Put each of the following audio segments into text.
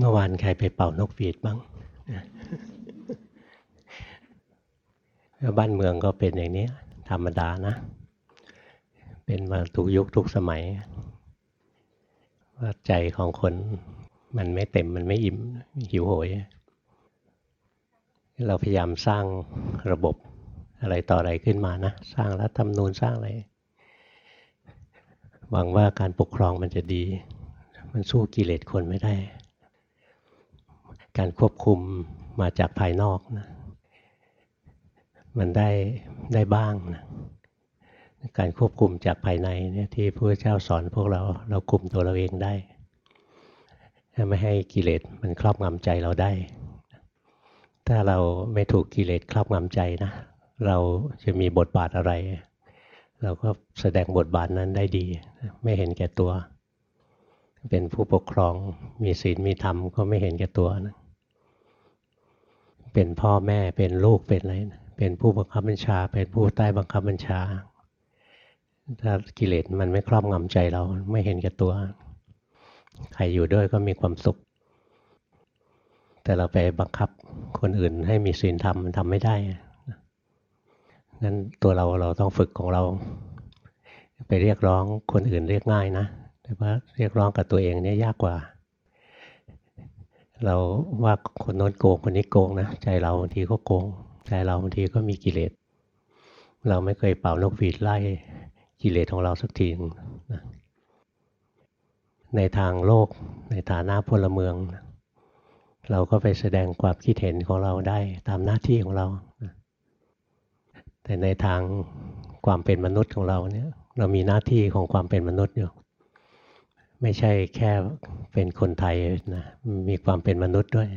เมื่อวานใครไปเป่านกหวีดบ้างบ้านเมืองก็เป็นอย่างนี้ ธรรมดานะ เป็นมาทุกยุคทุกสมัย ว่าใจของคนมันไม่เต็มมันไม่อิ่มหิวโหย เราพยายามสร้างระบบอะไรต่ออะไรขึ้นมานะ สร้างรัฐธรรมนูญสร้างอะไร หวังว่าการปกครองมันจะดี มันสู้กิเลสคนไม่ได้ การควบคุมมาจากภายนอกนะมันได้ได้บ้างนะการควบคุมจากภายในเนี่ยที่พระเจ้าสอนพวกเราเราคุมตัวเราเองได้ไม่ให้กิเลสมันครอบงำใจเราได้ ถ้าเราไม่ถูกกิเลสครอบงำใจนะเราจะมีบทบาทอะไร เราก็แสดงบทบาทนั้นได้ดี ไม่เห็นแก่ตัว เป็นผู้ปกครองมีศีลมีธรรมก็ไม่เห็นแก่ตัวนะ เป็นพ่อแม่เป็นลูกเป็นอะไรเป็นผู้บังคับบัญชา เป็นผู้ใต้บังคับบัญชา ถ้ากิเลสมันไม่ครอบงำใจเราไม่เห็นแก่ตัว ใครอยู่ด้วยก็มีความสุข แต่เราไปบังคับคนอื่นให้มีศีลธรรมมันทำไม่ได้งั้นตัวเราเราต้องฝึกของเรา ไปเรียกร้องคนอื่นเรียกง่ายนะแต่ว่าเรียกร้องกับตัวเองเนี่ยยากกว่า เราว่าคนโน้นโกงคนนี้โกงนะใจเราบางทีก็โกงใจเราบางทีก็มีกิเลส เราไม่เคยเป่านกหวีดไล่กิเลสของเราสักทีนะในทางโลกในฐานะพลเมือง เราก็ไปแสดงความคิดเห็นของเราได้ตามหน้าที่ของเรา แต่ในทางความเป็นมนุษย์ของเราเนี่ยเรามีหน้าที่ของความเป็นมนุษย์อยู่ ไม่ใช่แค่เป็นคนไทยนะมีความเป็นมนุษย์ด้วย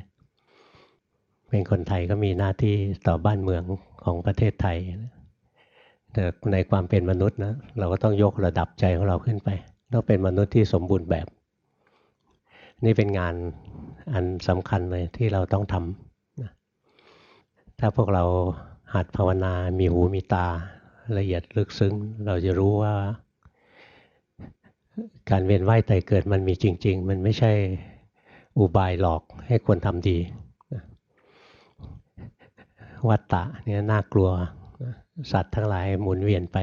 เป็นคนไทยก็มีหน้าที่ต่อบ้านเมืองของประเทศไทยแต่ในความเป็นมนุษย์นะเราก็ต้องยกระดับใจของเราขึ้นไปต้องเป็นมนุษย์ที่สมบูรณ์แบบ นี่เป็นงานอันสำคัญเลยที่เราต้องทำถ้าพวกเราหัดภาวนา มีหูมีตาละเอียดลึกซึ้ง เราจะรู้ว่า การเวียนว่ายตายเกิดมันมีจริง ๆ มันไม่ใช่อุบายหลอกให้คนทำดี วัตตะเนี่ยน่ากลัว สัตว์ทั้งหลายหมุนเวียนไป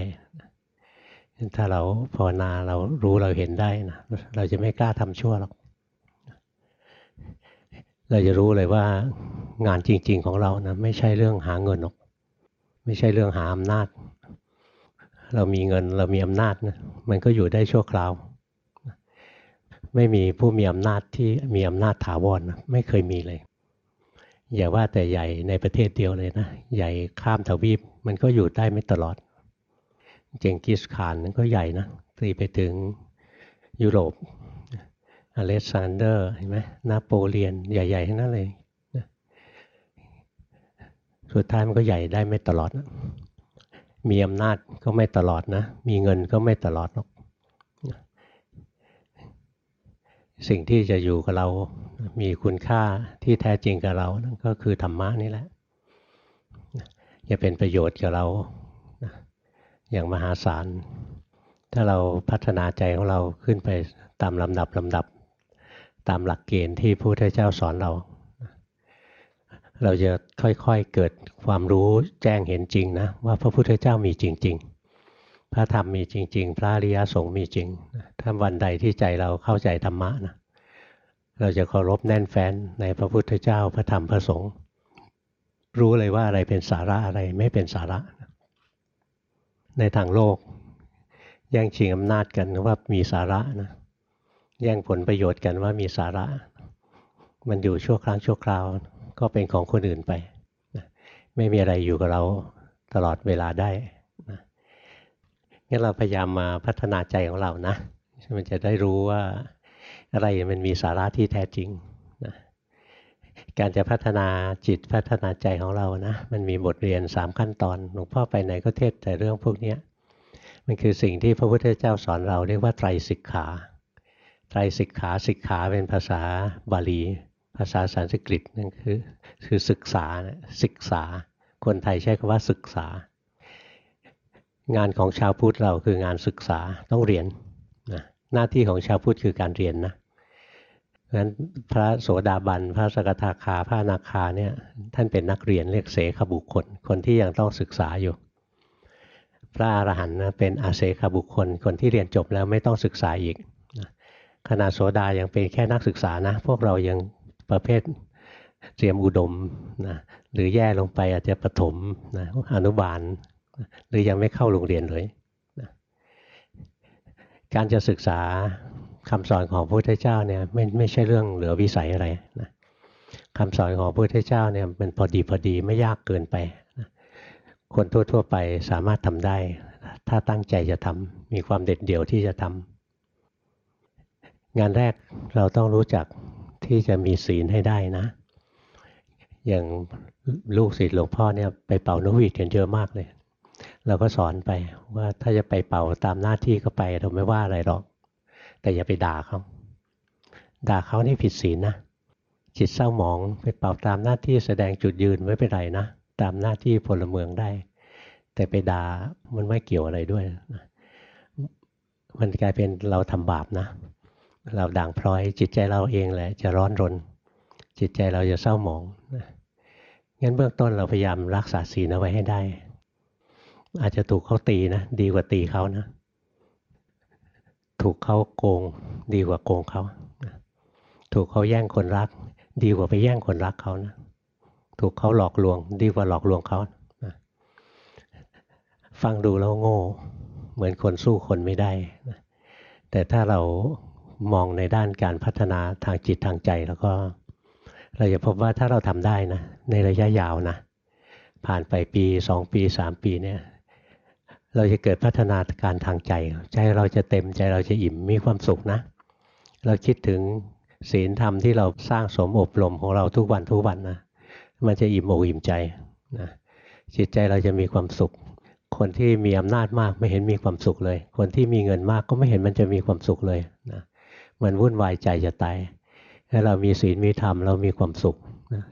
ถ้าเราภาวนาเรารู้เราเห็นได้นะเราจะไม่กล้าทำชั่วหรอก เราจะรู้เลยว่างานจริง ๆของเรานะไม่ใช่เรื่องหาเงินหรอก ไม่ใช่เรื่องหาอำนาจ เรามีเงินเรามีอำนาจนะมันก็อยู่ได้ชั่วคราว ไม่มีผู้มีอำนาจที่มีอำนาจถาวรนะไม่เคยมีเลย อย่าว่าแต่ใหญ่ในประเทศเดียวเลยนะ ใหญ่ข้ามทวีปมันก็อยู่ได้ไม่ตลอด เจงกิสขานก็ใหญ่นะตีไปถึงยุโรปอเลสซานเดอร์เห็นไหมนาโปเลียนใหญ่ๆทั้งนั้นเลย สุดท้ายมันก็ใหญ่ได้ไม่ตลอดมีอำนาจก็ไม่ตลอดนะ มีเงินก็ไม่ตลอดหรอก สิ่งที่จะอยู่กับเรา มีคุณค่าที่แท้จริงกับเรา นั่นก็คือธรรมะนี่แหละจะเป็นประโยชน์กับเรา อย่างมหาศาล ถ้าเราพัฒนาใจของเราขึ้นไปตามลำดับลำดับ ตามหลักเกณฑ์ที่พระพุทธเจ้าสอนเรา เราจะค่อยๆเกิดความรู้แจ้งเห็นจริงนะว่าพระพุทธเจ้ามีจริง ๆ พระธรรมมีจริง ๆ พระอริยสงฆ์มีจริง ถ้าวันใดที่ใจเราเข้าใจธรรมะนะเราจะเคารพแน่นแฟ้นในพระพุทธเจ้าพระธรรมพระสงฆ์รู้เลยว่าอะไรเป็นสาระอะไรไม่เป็นสาระ ในทางโลก แย่งชิงอำนาจกันว่ามีสาระนะแย่งผลประโยชน์กันว่ามีสาระ มันอยู่ชั่วครั้งชั่วคราว ก็เป็นของคนอื่นไป ไม่มีอะไรอยู่กับเราตลอดเวลาได้ งั้นเราพยายามมาพัฒนาใจของเรานะ มันจะได้รู้ว่าอะไรมันมีสาระที่แท้จริงนะการจะพัฒนาจิตพัฒนาใจของเรานะ มันมีบทเรียนสามขั้นตอน หลวงพ่อไปไหนก็เทศแต่เรื่องพวกนี้มันคือสิ่งที่พระพุทธเจ้าสอนเราเรียกว่าไตรสิกขาไตรสิกขาสิกขาเป็นภาษาบาลี ภาษาสันสกฤตนั่นคือคือศึกษาศึกษา คนไทยใช้คำว่าศึกษา งานของชาวพุทธเราคืองานศึกษาต้องเรียนนะหน้าที่ของชาวพุทธคือการเรียนนะงั้นพระโสดาบัน พระสกทาคา พระนาคาเนี่ยท่านเป็นนักเรียนเรียกเสขบุคคล คนที่ยังต้องศึกษาอยู่ พระอรหันต์นะเป็นอาเสขบุคคล คนที่เรียนจบแล้วไม่ต้องศึกษาอีกขณะโสดายังเป็นแค่นักศึกษานะ พวกเรายังประเภทเตรียมอุดมนะหรือแย่ลงไปอาจจะประถมนะอนุบาล หรือยังไม่เข้าโรงเรียนเลยนะการจะศึกษาคำสอนของพระพุทธเจ้าเนี่ยไม่ไม่ใช่เรื่องเหลือวิสัยอะไรนะคำสอนของพระพุทธเจ้าเนี่ยมันพอดีพอดีไม่ยากเกินไปนะคนทั่วๆไปสามารถทำได้ ถ้าตั้งใจจะทำมีความเด็ดเดี่ยวที่จะทำงานแรกเราต้องรู้จักที่จะมีศีลให้ได้นะ อย่างลูกศิษย์หลวงพ่อเนี่ยไปเป่านกหวีดกันเยอะมากเลย เราก็สอนไปว่าถ้าจะไปเป่าตามหน้าที่ก็ไปเราไม่ว่าอะไรหรอก แต่อย่าไปด่าเขาด่าเขานี่ผิดศีลนะจิตเศร้าหมองไปเป่าตามหน้าที่แสดงจุดยืนไม่เป็นไรนะตามหน้าที่พลเมืองได้ แต่ไปด่ามันไม่เกี่ยวอะไรด้วยนะมันกลายเป็นเราทำบาปนะ เราด่างพร้อยจิตใจเราเองแหละจะร้อนรน จิตใจเราจะเศร้าหมองงั้นเบื้องต้นเราพยายามรักษาศีลเอาไว้ให้ได้ อาจจะถูกเขาตีนะดีกว่าตีเขานะ ถูกเขาโกง ดีกว่าโกงเขาถูกเขาแย่งคนรัก ดีกว่าไปแย่งคนรักเขานะถูกเขาหลอกลวง ดีกว่าหลอกลวงเขาฟังดูแล้วโง่ เหมือนคนสู้คนไม่ได้แต่ถ้าเรามองในด้านการพัฒนาทางจิตทางใจแล้วก็ เราจะพบว่าถ้าเราทำได้นะ ในระยะยาวนะ ผ่านไปปีสองปีสามปีเนี่ย เราจะเกิดพัฒนาการทางใจ ใจเราจะเต็มใจเราจะอิ่มมีความสุขนะ เราคิดถึงศีลธรรมที่เราสร้างสมอบรมของเราทุกวันทุกวันนะมันจะอิ่มอกอิ่มใจนะจิตใจเราจะมีความสุข คนที่มีอำนาจมากไม่เห็นมีความสุขเลย คนที่มีเงินมากก็ไม่เห็นมันจะมีความสุขเลยนะมันวุ่นวายใจจะตายถ้าเรามีศีลมีธรรมเรามีความสุขนะ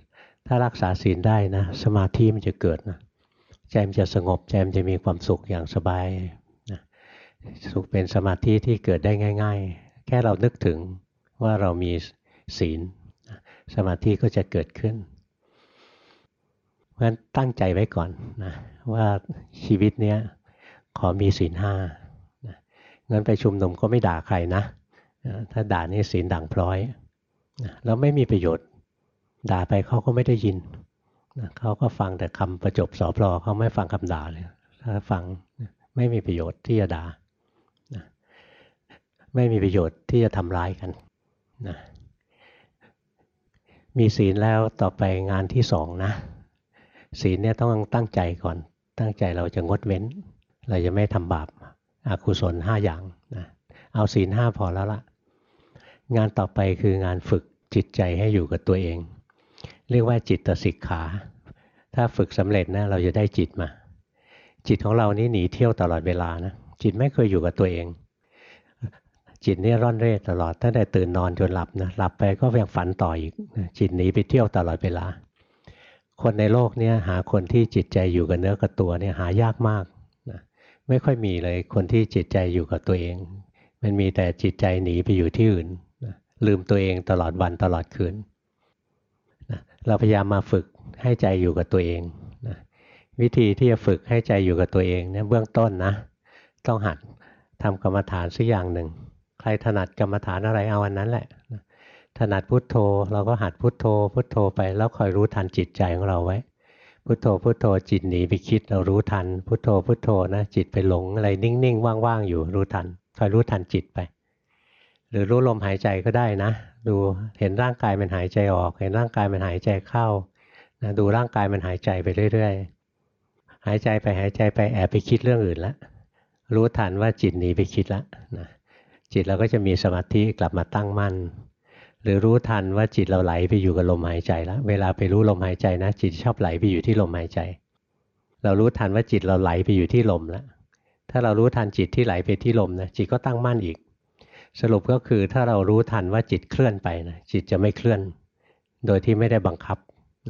ถ้ารักษาศีลได้นะสมาธิมันจะเกิดนะ ใจมันจะสงบใจมันจะมีความสุขอย่างสบายนะสุขเป็นสมาธิที่เกิดได้ง่าย ๆ แค่เรานึกถึงว่าเรามีศีล สมาธิก็จะเกิดขึ้น เพราะฉะนั้นตั้งใจไว้ก่อนนะว่าชีวิตเนี้ยขอมีศีลห้างั้นไปชุมนุมก็ไม่ด่าใครนะ ถ้าด่านี่ศีลด่างพร้อย แล้วไม่มีประโยชน์ ด่าไปเขาก็ไม่ได้ยิน เขาก็ฟังแต่คำประจบสอพลอเขาไม่ฟังคำด่าเลย ถ้าฟังไม่มีประโยชน์ที่จะด่าไม่มีประโยชน์ที่จะทำร้ายกันนะมีศีลแล้วต่อไปงานที่สองนะ ศีลเนี่ยต้องตั้งใจก่อน ตั้งใจเราจะงดเว้น เราจะไม่ทำบาปอากุศลห้าอย่างนะเอาศีลห้าพอแล้วละงานต่อไปคืองานฝึกจิตใจให้อยู่กับตัวเอง เรียกว่าจิตสิกขา ถ้าฝึกสำเร็จนะเราจะได้จิตมา จิตของเรานี่หนีเที่ยวตลอดเวลานะจิตไม่เคยอยู่กับตัวเอง จิตนี่ร่อนเร่ตลอดตั้งแต่ตื่นนอนจนหลับนะหลับไปก็ยังฝันต่ออีกจิตหนีไปเที่ยวตลอดเวลา คนในโลกนี้หาคนที่จิตใจอยู่กับเนื้อกับตัวเนี่ยหายากมากนะไม่ค่อยมีเลยคนที่จิตใจอยู่กับตัวเอง มันมีแต่จิตใจหนีไปอยู่ที่อื่นลืมตัวเองตลอดวันตลอดคืน เราพยายามมาฝึกให้ใจอยู่กับตัวเองนะวิธีที่จะฝึกให้ใจอยู่กับตัวเองเนี่ยเบื้องต้นนะ ต้องหัดทำกรรมฐานสักอย่างหนึ่ง ใครถนัดกรรมฐานอะไรเอาวันนั้นแหละนะถนัดพุทโธเราก็หัดพุทโธ พุทโธไปแล้วคอยรู้ทันจิตใจของเราไว้ พุทโธพุทโธจิตหนีไปคิดเรารู้ทัน พุทโธพุทโธนะจิตไปหลงอะไรนิ่งๆว่างๆอยู่รู้ทันคอยรู้ทันจิตไป รือรู้ลมหายใจก็ได้นะ ดูเห็นร่างกายมันหายใจออก เห็นร่างกายมันหายใจเข้านะดูร่างกายมันหายใจไปเรื่อยๆ หายใจไปหายใจไปแอบไปคิดเรื่องอื่นละรู้ทันว่าจิตหนีไปคิดละนะจิตเราก็จะมีสมาธิกลับมาตั้งมั่น หรือรู้ทันว่าจิตเราไหลไปอยู่กับลมหายใจแล้วเวลาไปรู้ลมหายใจนะ จิตชอบไหลไปอยู่ที่ลมหายใจ เรารู้ทันว่าจิตเราไหลไปอยู่ที่ลมแล้วถ้าเรารู้ทันจิตที่ไหลไปที่ลมนะจิตก็ตั้งมั่นอีก สรุปก็คือถ้าเรารู้ทันว่าจิตเคลื่อนไปนะจิตจะไม่เคลื่อน โดยที่ไม่ได้บังคับ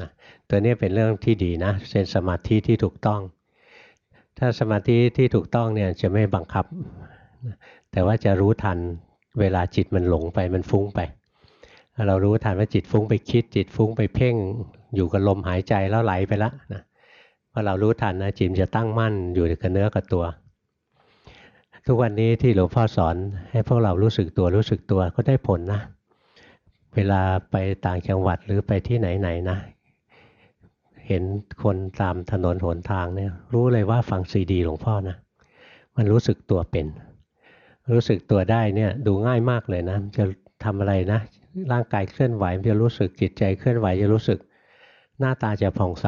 นะตัวนี้เป็นเรื่องที่ดีนะเป็นสมาธิที่ถูกต้อง ถ้าสมาธิที่ถูกต้องเนี่ยจะไม่บังคับ แต่ว่าจะรู้ทันเวลาจิตมันหลงไปมันฟุ้งไป เรารู้ทันว่าจิตฟุ้งไปคิด จิตฟุ้งไปเพ่ง อยู่กับลมหายใจแล้วไหลไปละนะพอเรารู้ทันนะจิตจะตั้งมั่นอยู่กับเนื้อกับตัว ทุกวันนี้ที่หลวงพ่อสอนให้พวกเรารู้สึกตัวรู้สึกตัวก็ได้ผลนะ เวลาไปต่างจังหวัดหรือไปที่ไหนๆนะ เห็นคนตามถนนหนทางเนี่ยรู้เลยว่าฟังซีดีหลวงพ่อนะ มันรู้สึกตัวเป็น รู้สึกตัวได้เนี่ยดูง่ายมากเลยนะจะทำอะไรนะ ร่างกายเคลื่อนไหวจะรู้สึกจิตใจเคลื่อนไหวจะรู้สึกหน้าตาจะผ่องใส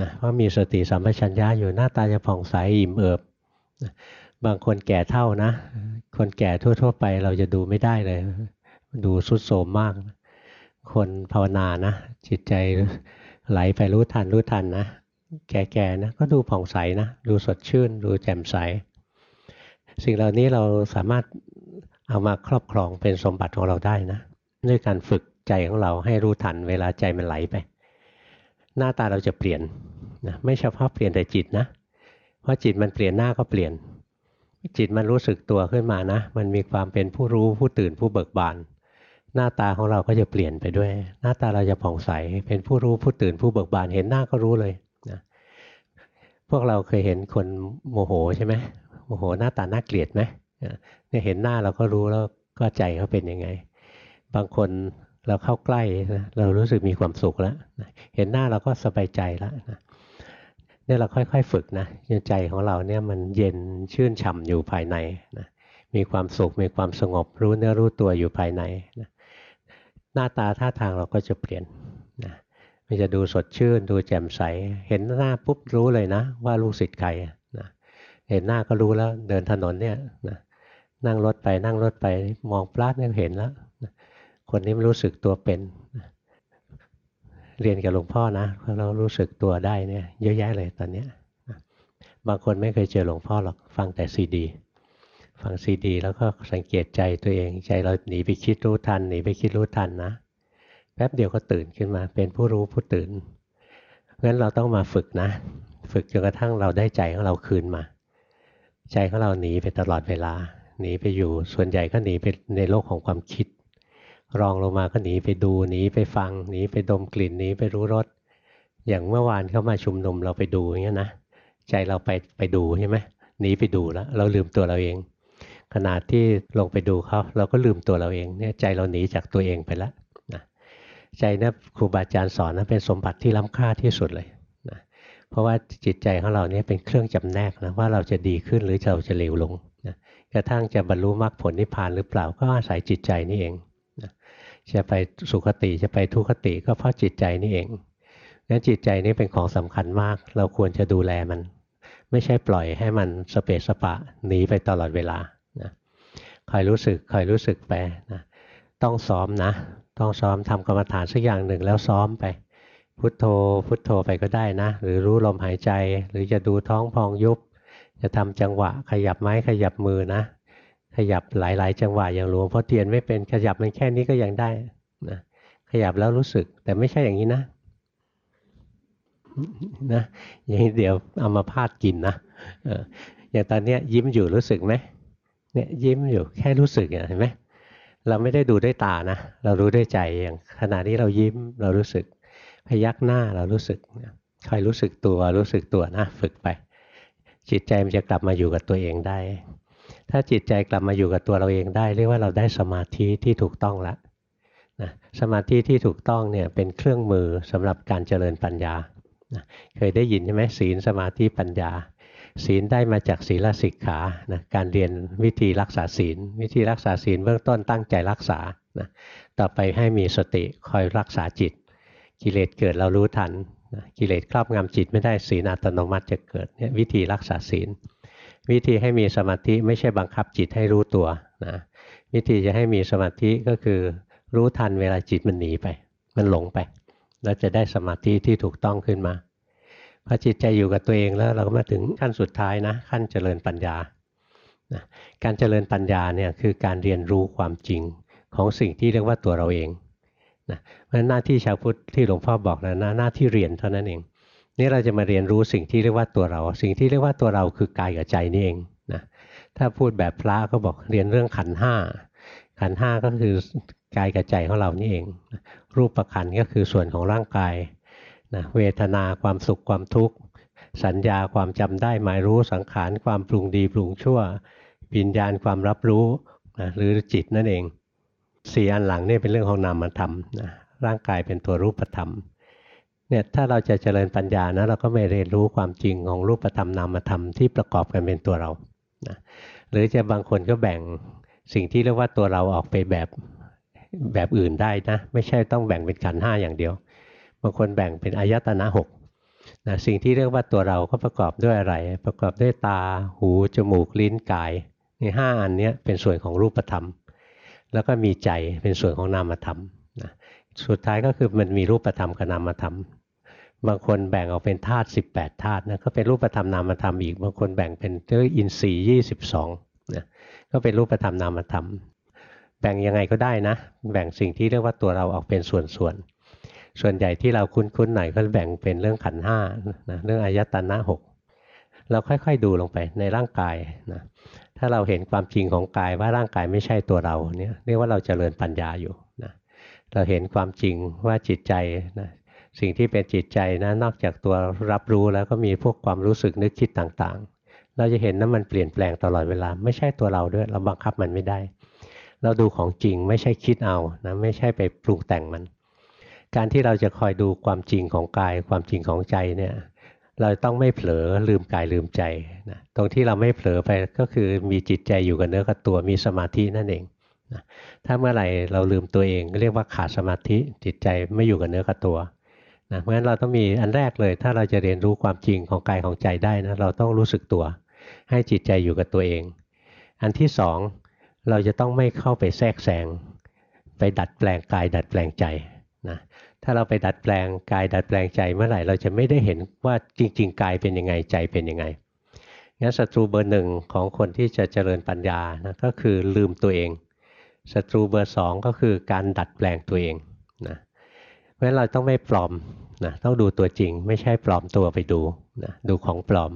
นะเพราะมีสติสัมปชัญญะอยู่หน้าตาจะผ่องใสอิ่มเอิบ บางคนแก่เท่านะ คนแก่ทั่ว ๆ ไปเราจะดูไม่ได้เลย ดูสุดโสมมาก คนภาวนานะ จิตใจไหลไปรู้ทันรู้ทันนะ แก่ๆนะก็ดูผ่องใสนะ ดูสดชื่น ดูแจ่มใส สิ่งเหล่านี้เราสามารถเอามาครอบครองเป็นสมบัติของเราได้นะ ด้วยการฝึกใจของเราให้รู้ทันเวลาใจมันไหลไป หน้าตาเราจะเปลี่ยนนะไม่เฉพาะเปลี่ยนแต่จิตนะ เพราะจิตมันเปลี่ยนหน้าก็เปลี่ยน จิตมันรู้สึกตัวขึ้นมานะ มันมีความเป็นผู้รู้ผู้ตื่นผู้เบิกบาน หน้าตาของเราก็จะเปลี่ยนไปด้วย หน้าตาเราจะผ่องใส เป็นผู้รู้ผู้ตื่นผู้เบิกบานเห็นหน้าก็รู้เลยนะพวกเราเคยเห็นคนโมโหใช่ไหมโมโหหน้าตาน่าเกลียดไหมเนี่ยเห็นหน้าเราก็รู้แล้วก็ใจเขาเป็นยังไง บางคนเราเข้าใกล้นะเรารู้สึกมีความสุขแล้วเห็นหน้าเราก็สบายใจแล้วนะ เนี่ยเราค่อยๆ ฝึกนะใจของเราเนี่ยมันเย็นชื่นฉ่าอยู่ภายในนะมีความสุขมีความสงบรู้เนื้อรู้ตัวอยู่ภายในนะหน้าตาท่าทางเราก็จะเปลี่ยนนะมันจะดูสดชื่นดูแจ่มใส เห็นหน้าปุ๊บรู้เลยนะ ว่าลูกศิษย์ใครนะเห็นหน้าก็รู้แล้วเดินถนนเนี่ยนะนั่งรถไปนั่งรถไปมองปลาดเนี่ยเห็นแล้ว คนนี้มันรู้สึกตัวเป็น เรียนกับหลวงพ่อนะเรารู้สึกตัวได้เนี่ยเยอะแยะเลยตอนนี้บางคนไม่เคยเจอหลวงพ่อหรอกฟังแต่ซีดี ฟังซีดี แล้วก็สังเกตใจตัวเองใจเราหนีไปคิดรู้ทันหนีไปคิดรู้ทันนะ แป๊บเดียวก็ตื่นขึ้นมา เป็นผู้รู้ผู้ตื่นงั้นเราต้องมาฝึกนะ ฝึกจนกระทั่งเราได้ใจของเราคืนมา ใจของเราหนีไปตลอดเวลาหนีไปอยู่ส่วนใหญ่ก็หนีไปในโลกของความคิด รองลงมาก็หนีไปดูหนีไปฟังหนีไปดมกลิ่นหนีไปรู้รสอย่างเมื่อวานเข้ามาชุมนุมเราไปดูอย่างเงี้ยนะใจเราไปไปดูใช่ไหมหนีไปดูแล้วเราลืมตัวเราเอง ขนาดที่ลงไปดูเขาเราก็ลืมตัวเราเองเนี่ยใจเราหนีจากตัวเองไปแล้วนะใจนี่ยครูบาอาจารย์สอนนะเป็นสมบัติที่ล้ำค่าที่สุดเลยนะเพราะว่าจิตใจของเราเนี่ยเป็นเครื่องจำแนกนะว่าเราจะดีขึ้นหรือเราจะเลวลงนะกระทั่งจะบรรลุมรรคผลนิพพานหรือเปล่าก็อาศัยจิตใจนี่เอง จะไปสุขติจะไปทุคติก็เพราะจิตใจนี่เองงั้นจิตใจนี่เป็นของสำคัญมาก เราควรจะดูแลมัน ไม่ใช่ปล่อยให้มันสเปสปะหนีไปตลอดเวลานะคอยรู้สึกคอยรู้สึกไปนะต้องซ้อมนะ ต้องซ้อมทำกรรมฐานสักอย่างหนึ่งแล้วซ้อมไป พุทโธ พุทโธไปก็ได้นะ หรือรู้ลมหายใจ หรือจะดูท้องพองยุบ จะทำจังหวะขยับไม้ขยับมือนะ ขยับหลาย ๆ จังหวะอย่างหลวงพ่อเทียนไม่เป็นขยับมันแค่นี้ก็ยังได้นะขยับแล้วรู้สึกแต่ไม่ใช่อย่างนี้นะนะอย่างนี้เดี๋ยวเอามาพาดกินนะอย่างตอนนี้ยิ้มอยู่รู้สึกไหมเนี่ยยิ้มอยู่แค่รู้สึกเห็นไหมเราไม่ได้ดูด้วยตานะ เรารู้ด้วยใจอย่างขณะนี้เรายิ้มเรารู้สึก พยักหน้าเรารู้สึกคอยรู้สึกตัวรู้สึกตัวนะฝึกไป จิตใจมันจะกลับมาอยู่กับตัวเองได้ ถ้าจิตใจกลับมาอยู่กับตัวเราเองได้เรียกว่าเราได้สมาธิที่ถูกต้องแล้วนะสมาธิที่ถูกต้องเนี่ยเป็นเครื่องมือสำหรับการเจริญปัญญานะเคยได้ยินใช่ไหมศีลสมาธิปัญญา ศีลได้มาจากศีลสิกขานะการเรียนวิธีรักษาศีล วิธีรักษาศีลเบื้องต้นตั้งใจรักษานะต่อไปให้มีสติคอยรักษาจิต กิเลสเกิดเรารู้ทันนะกิเลสครอบงำจิตไม่ได้ศีลอัตโนมัติจะเกิดเนี่ยวิธีรักษาศีล วิธีให้มีสมาธิไม่ใช่บังคับจิตให้รู้ตัวนะวิธีจะให้มีสมาธิก็คือ รู้ทันเวลาจิตมันหนีไป มันหลงไปแล้วจะได้สมาธิที่ถูกต้องขึ้นมาพอจิตใจอยู่กับตัวเองแล้วเราก็มาถึงขั้นสุดท้ายนะขั้นเจริญปัญญานะการเจริญปัญญาเนี่ยคือการเรียนรู้ความจริงของสิ่งที่เรียกว่าตัวเราเองนะเพราะหน้าที่ชาวพุทธที่หลวงพ่อบอกนะหน้าที่เรียนเท่านั้นเอง นี่เราจะมาเรียนรู้สิ่งที่เรียกว่าตัวเรา สิ่งที่เรียกว่าตัวเราคือกายกับใจนี่เองนะถ้าพูดแบบพระก็บอกเรียนเรื่องขันห้าขันห้าก็คือกายกับใจของเรานี่เอง รูปประคันก็คือส่วนของร่างกายนะเวทนาความสุขความทุกข์ สัญญาความจำได้หมายรู้สังขารความปรุงดีปรุงชั่ววิญญาณความรับรู้นะหรือจิตนั่นเองสี่อันหลังนี่เป็นเรื่องของนามธรรมนะร่างกายเป็นตัวรูปธรรม เนี่ยถ้าเราจะเจริญปัญญานะเราก็ไม่เรียนรู้ความจริงของรูปธรรมนามธรรมที่ประกอบกันเป็นตัวเรานะหรือจะบางคนก็แบ่งสิ่งที่เรียกว่าตัวเราออกไปแบบแบบอื่นได้นะไม่ใช่ต้องแบ่งเป็นขันห้าอย่างเดียว บางคนแบ่งเป็นอายตนะหกนะสิ่งที่เรียกว่าตัวเราก็ประกอบด้วยอะไร ประกอบด้วยตา หู จมูก ลิ้น กายในห้าอันนี้เป็นส่วนของรูปธรรม แล้วก็มีใจเป็นส่วนของนามธรรม สุดท้ายก็คือมันมีรูปธรรมกับนามธรรม บางคนแบ่งออกเป็นธาตุ18ธาตุนะก็เป็นรูปธรรมนามธรรมอีก บางคนแบ่งเป็นเจออินทรีย์22นะก็เป็นรูปธรรมนามธรรม แบ่งยังไงก็ได้นะ แบ่งสิ่งที่เรียกว่าตัวเราออกเป็นส่วนๆส่วนใหญ่ที่เราคุ้นๆหน่อยก็แบ่งเป็นเรื่องขันห้านะเรื่องอายตนะหกเราค่อยๆดูลงไปในร่างกายนะถ้าเราเห็นความจริงของกายว่าร่างกายไม่ใช่ตัวเราเนี่ยเรียกว่าเราจเจริญปัญญาอยู่ เราเห็นความจริงว่าจิตใจนะสิ่งที่เป็นจิตใจนะนอกจากตัวรับรู้แล้วก็มีพวกความรู้สึกนึกคิดต่างๆ เราจะเห็นนะมันเปลี่ยนแปลงตลอดเวลา ไม่ใช่ตัวเราด้วยเราบังคับมันไม่ได้ เราดูของจริงไม่ใช่คิดเอานะไม่ใช่ไปปรุงแต่งมัน การที่เราจะคอยดูความจริงของกาย ความจริงของใจเนี่ยเราต้องไม่เผลอลืมกายลืมใจนะตรงที่เราไม่เผลอไปก็คือมีจิตใจอยู่กับเนื้อกับตัวมีสมาธินั่นเอง นะถ้าเมื่อไหร่เราลืมตัวเอง เรียกว่าขาดสมาธิจิตใจไม่อยู่กับเนื้อกับตัวนะเพราะฉะนั้นเราต้องมีอันแรกเลย ถ้าเราจะเรียนรู้ความจริงของกายของใจได้นะเราต้องรู้สึกตัว ให้จิตใจอยู่กับตัวเอง อันที่สองเราจะต้องไม่เข้าไปแทรกแซงไปดัดแปลงกาย ดัดแปลงใจนะถ้าเราไปดัดแปลงกายดัดแปลงใจเมื่อไหร่เราจะไม่ได้เห็นว่าจริง ๆ กายเป็นยังไงใจเป็นยังไงงั้นศัตรูเบอร์หนึ่งของคนที่จะเจริญปัญญานะก็คือลืมตัวเอง ศัตรูเบอร์สองก็คือการดัดแปลงตัวเองนะเพราะฉะนั้นเราต้องไม่ปลอมนะต้องดูตัวจริง ไม่ใช่ปลอมตัวไปดูนะดูของปลอม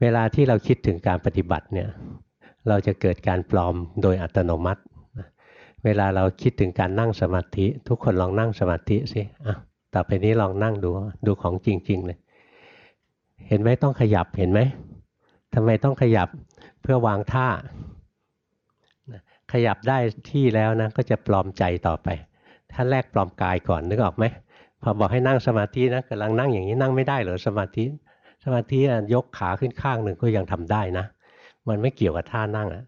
เวลาที่เราคิดถึงการปฏิบัติเนี่ยเราจะเกิดการปลอมโดยอัตโนมัติเวลาเราคิดถึงการนั่งสมาธิ ทุกคนลองนั่งสมาธิสิอะต่อไปนี้ลองนั่งดูดูของจริง ๆ เลย เห็นไหมต้องขยับเห็นไหมทำไมต้องขยับเพื่อวางท่า ขยับได้ที่แล้วนะก็จะปลอมใจต่อไปท่านแรกปลอมกายก่อนนึกออกไหมพอบอกให้นั่งสมาธินะกำลังนั่งอย่างนี้นั่งไม่ได้เหรอสมาธิ สมาธิยกขาขึ้นข้างหนึ่งก็ยังทำได้นะ มันไม่เกี่ยวกับท่านั่งอะ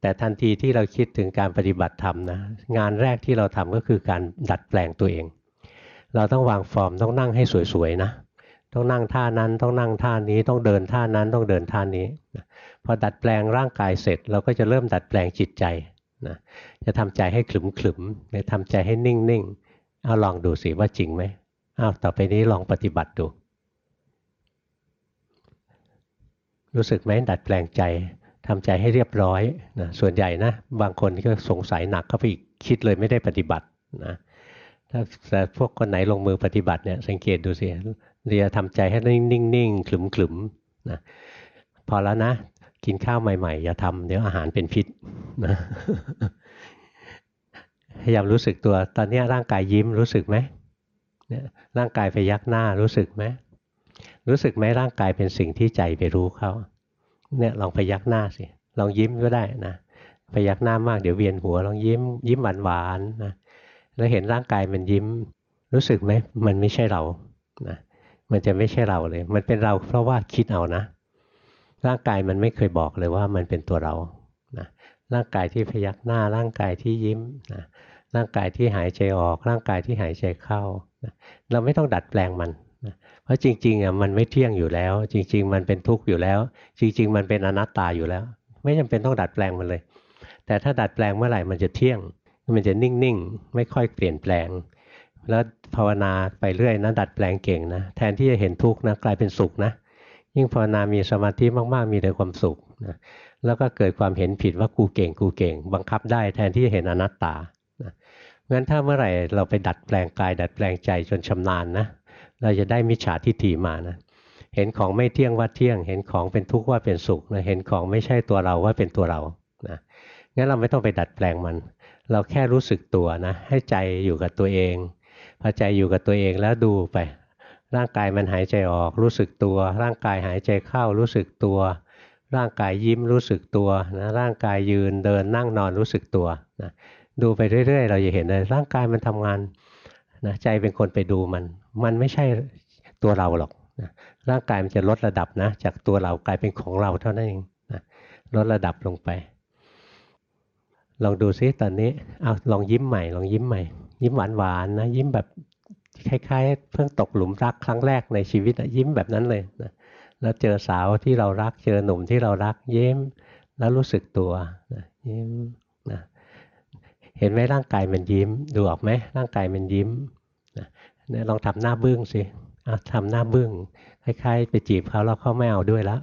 แต่ทันทีที่เราคิดถึงการปฏิบัติธรรมนะงานแรกที่เราทำก็คือการดัดแปลงตัวเอง เราต้องวางฟอร์มต้องนั่งให้สวยๆนะต้องนั่งท่านั้นต้องนั่งท่านี้ต้องเดินท่านั้นต้องเดินท่านี้พอดัดแปลงร่างกายเสร็จ เราก็จะเริ่มดัดแปลงจิตใจ นะจะทำใจให้ขลุ่มขลุ่มจะทำใจให้นิ่งนิ่งเอาลองดูสิว่าจริงไหมอ้าวต่อไปนี้ลองปฏิบัติดู รู้สึกไหมดัดแปลงใจทำใจให้เรียบร้อยนะส่วนใหญ่นะบางคนก็สงสัยหนักเข้าไปอีกคิดเลยไม่ได้ปฏิบัตินะถ้าแต่พวกคนไหนลงมือปฏิบัติเนี่ยสังเกตดูสิเรียทำใจให้นิ่งๆนิ่งขลุมขลุมนะพอแล้วนะ กินข้าวใหม่ๆอย่าทำเดี๋ยวอาหารเป็นพิษนะพยายามรู้สึกตัว ตอนนี้ร่างกายยิ้มรู้สึกไหมเนี่ยร่างกายไปยักหน้ารู้สึกไหมรู้สึกไหมร่างกายเป็นสิ่งที่ใจไปรู้เขาเนี่ยลองพยักหน้าสิลองยิ้มก็ได้นะพยักหน้ามากเดี๋ยวเวียนหัวลองยิ้ม ยิ้มหวานหวานนะแล้วเห็นร่างกายมันยิ้ม รู้สึกไหมมันไม่ใช่เรานะมันจะไม่ใช่เราเลย มันเป็นเราเพราะว่าคิดเอานะ ร่างกายมันไม่เคยบอกเลยว่ามันเป็นตัวเรานะร่างกายที่พยักหน้า ร่างกายที่ยิ้มนะร่างกายที่หายใจออก ร่างกายที่หายใจเข้านะเราไม่ต้องดัดแปลงมันเพราะจริงๆอะมันไม่เที่ยงอยู่แล้ว จริง ๆ มันเป็นทุกข์อยู่แล้ว จริง ๆ มันเป็นอนัตตาอยู่แล้ว ไม่จำเป็นต้องดัดแปลงมันเลย แต่ถ้าดัดแปลงเมื่อไหร่มันจะเที่ยง มันจะนิ่งๆ ไม่ค่อยเปลี่ยนแปลง แล้วภาวนาไปเรื่อยนะดัดแปลงเก่งนะแทนที่จะเห็นทุกข์นะกลายเป็นสุขนะ ยิ่งภาวนามีสมาธิมาก ๆ มีแต่ความสุขนะแล้วก็เกิดความเห็นผิดว่ากูเก่งกูเก่ง บังคับได้แทนที่จะเห็นอนัตตานะงั้นถ้าเมื่อไหร่เราไปดัดแปลงกาย ดัดแปลงใจจนชำนาญนะเราจะได้มิจฉาทิฏฐิมานะเห็นของไม่เที่ยงว่าเที่ยง เห็นของเป็นทุกข์ว่าเป็นสุขนะเห็นของไม่ใช่ตัวเราว่าเป็นตัวเรานะงั้นเราไม่ต้องไปดัดแปลงมัน เราแค่รู้สึกตัวนะให้ใจอยู่กับตัวเองพอใจอยู่กับตัวเองแล้วดูไป ร่างกายมันหายใจออกรู้สึกตัว ร่างกายหายใจเข้ารู้สึกตัว ร่างกายยิ้มรู้สึกตัวนะร่างกายยืนเดินนั่งนอนรู้สึกตัวนะดูไปเรื่อย ๆ เราจะเห็นเลยร่างกายมันทำงานนะใจเป็นคนไปดูมัน มันไม่ใช่ตัวเราหรอกนะร่างกายมันจะลดระดับนะ จากตัวเรากลายเป็นของเราเท่านั้นเองนะลดระดับลงไปลองดูซิตอนนี้เอาลองยิ้มใหม่ ลองยิ้มใหม่ ยิ้มหวานๆนะ ยิ้มแบบ คล้ายๆ เพิ่งตกหลุมรักครั้งแรกในชีวิตยิ้มแบบนั้นเลยนะแล้วเจอสาวที่เรารักเจอหนุ่มที่เรารักยิ้ม แล้วรู้สึกตัวนะยิ้มนะเห็นไหมร่างกายมันยิ้ม ดูออกไหมร่างกายมันยิ้มนะลองทำหน้าบึ้งสิทำหน้าบึ้งคล้ายๆ ไปจีบเขาแล้วเขาไม่เอาด้วยแล้ว